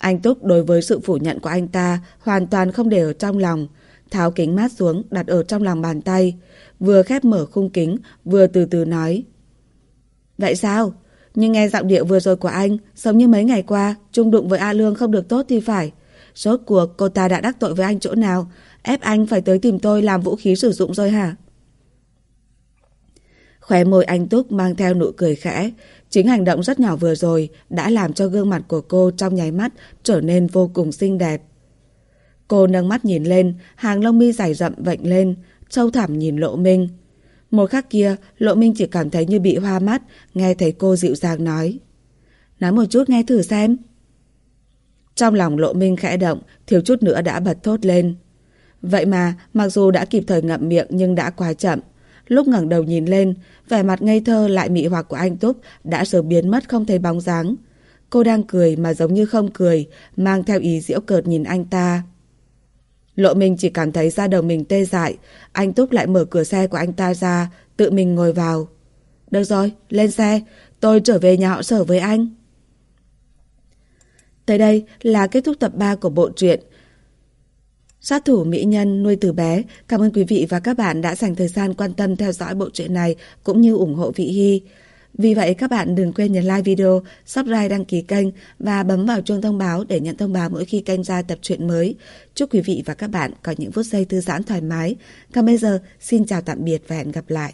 Anh Túc đối với sự phủ nhận của anh ta hoàn toàn không để ở trong lòng. Tháo kính mát xuống đặt ở trong lòng bàn tay. Vừa khép mở khung kính, vừa từ từ nói. Vậy sao? Nhưng nghe giọng điệu vừa rồi của anh, giống như mấy ngày qua, chung đụng với A Lương không được tốt thì phải. Rốt cuộc cô ta đã đắc tội với anh chỗ nào, ép anh phải tới tìm tôi làm vũ khí sử dụng rồi hả? Khóe môi anh Túc mang theo nụ cười khẽ. Chính hành động rất nhỏ vừa rồi đã làm cho gương mặt của cô trong nháy mắt trở nên vô cùng xinh đẹp. Cô nâng mắt nhìn lên, hàng lông mi dài rậm vệnh lên, sâu thẳm nhìn lộ minh. Một khắc kia, Lộ Minh chỉ cảm thấy như bị hoa mắt, nghe thấy cô dịu dàng nói. Nói một chút nghe thử xem. Trong lòng Lộ Minh khẽ động, thiếu chút nữa đã bật thốt lên. Vậy mà, mặc dù đã kịp thời ngậm miệng nhưng đã quá chậm. Lúc ngẩng đầu nhìn lên, vẻ mặt ngây thơ lại mị hoặc của anh Túc đã sớm biến mất không thấy bóng dáng. Cô đang cười mà giống như không cười, mang theo ý diễu cợt nhìn anh ta. Lộ mình chỉ cảm thấy da đầu mình tê dại, anh Túc lại mở cửa xe của anh ta ra, tự mình ngồi vào. Được rồi, lên xe, tôi trở về nhà họ sở với anh. Tới đây là kết thúc tập 3 của bộ truyện Sát thủ mỹ nhân nuôi từ bé. Cảm ơn quý vị và các bạn đã dành thời gian quan tâm theo dõi bộ truyện này cũng như ủng hộ Vị Hy. Vì vậy các bạn đừng quên nhấn like video, subscribe đăng ký kênh và bấm vào chuông thông báo để nhận thông báo mỗi khi kênh ra tập truyện mới. Chúc quý vị và các bạn có những phút giây thư giãn thoải mái. Còn bây giờ, xin chào tạm biệt và hẹn gặp lại.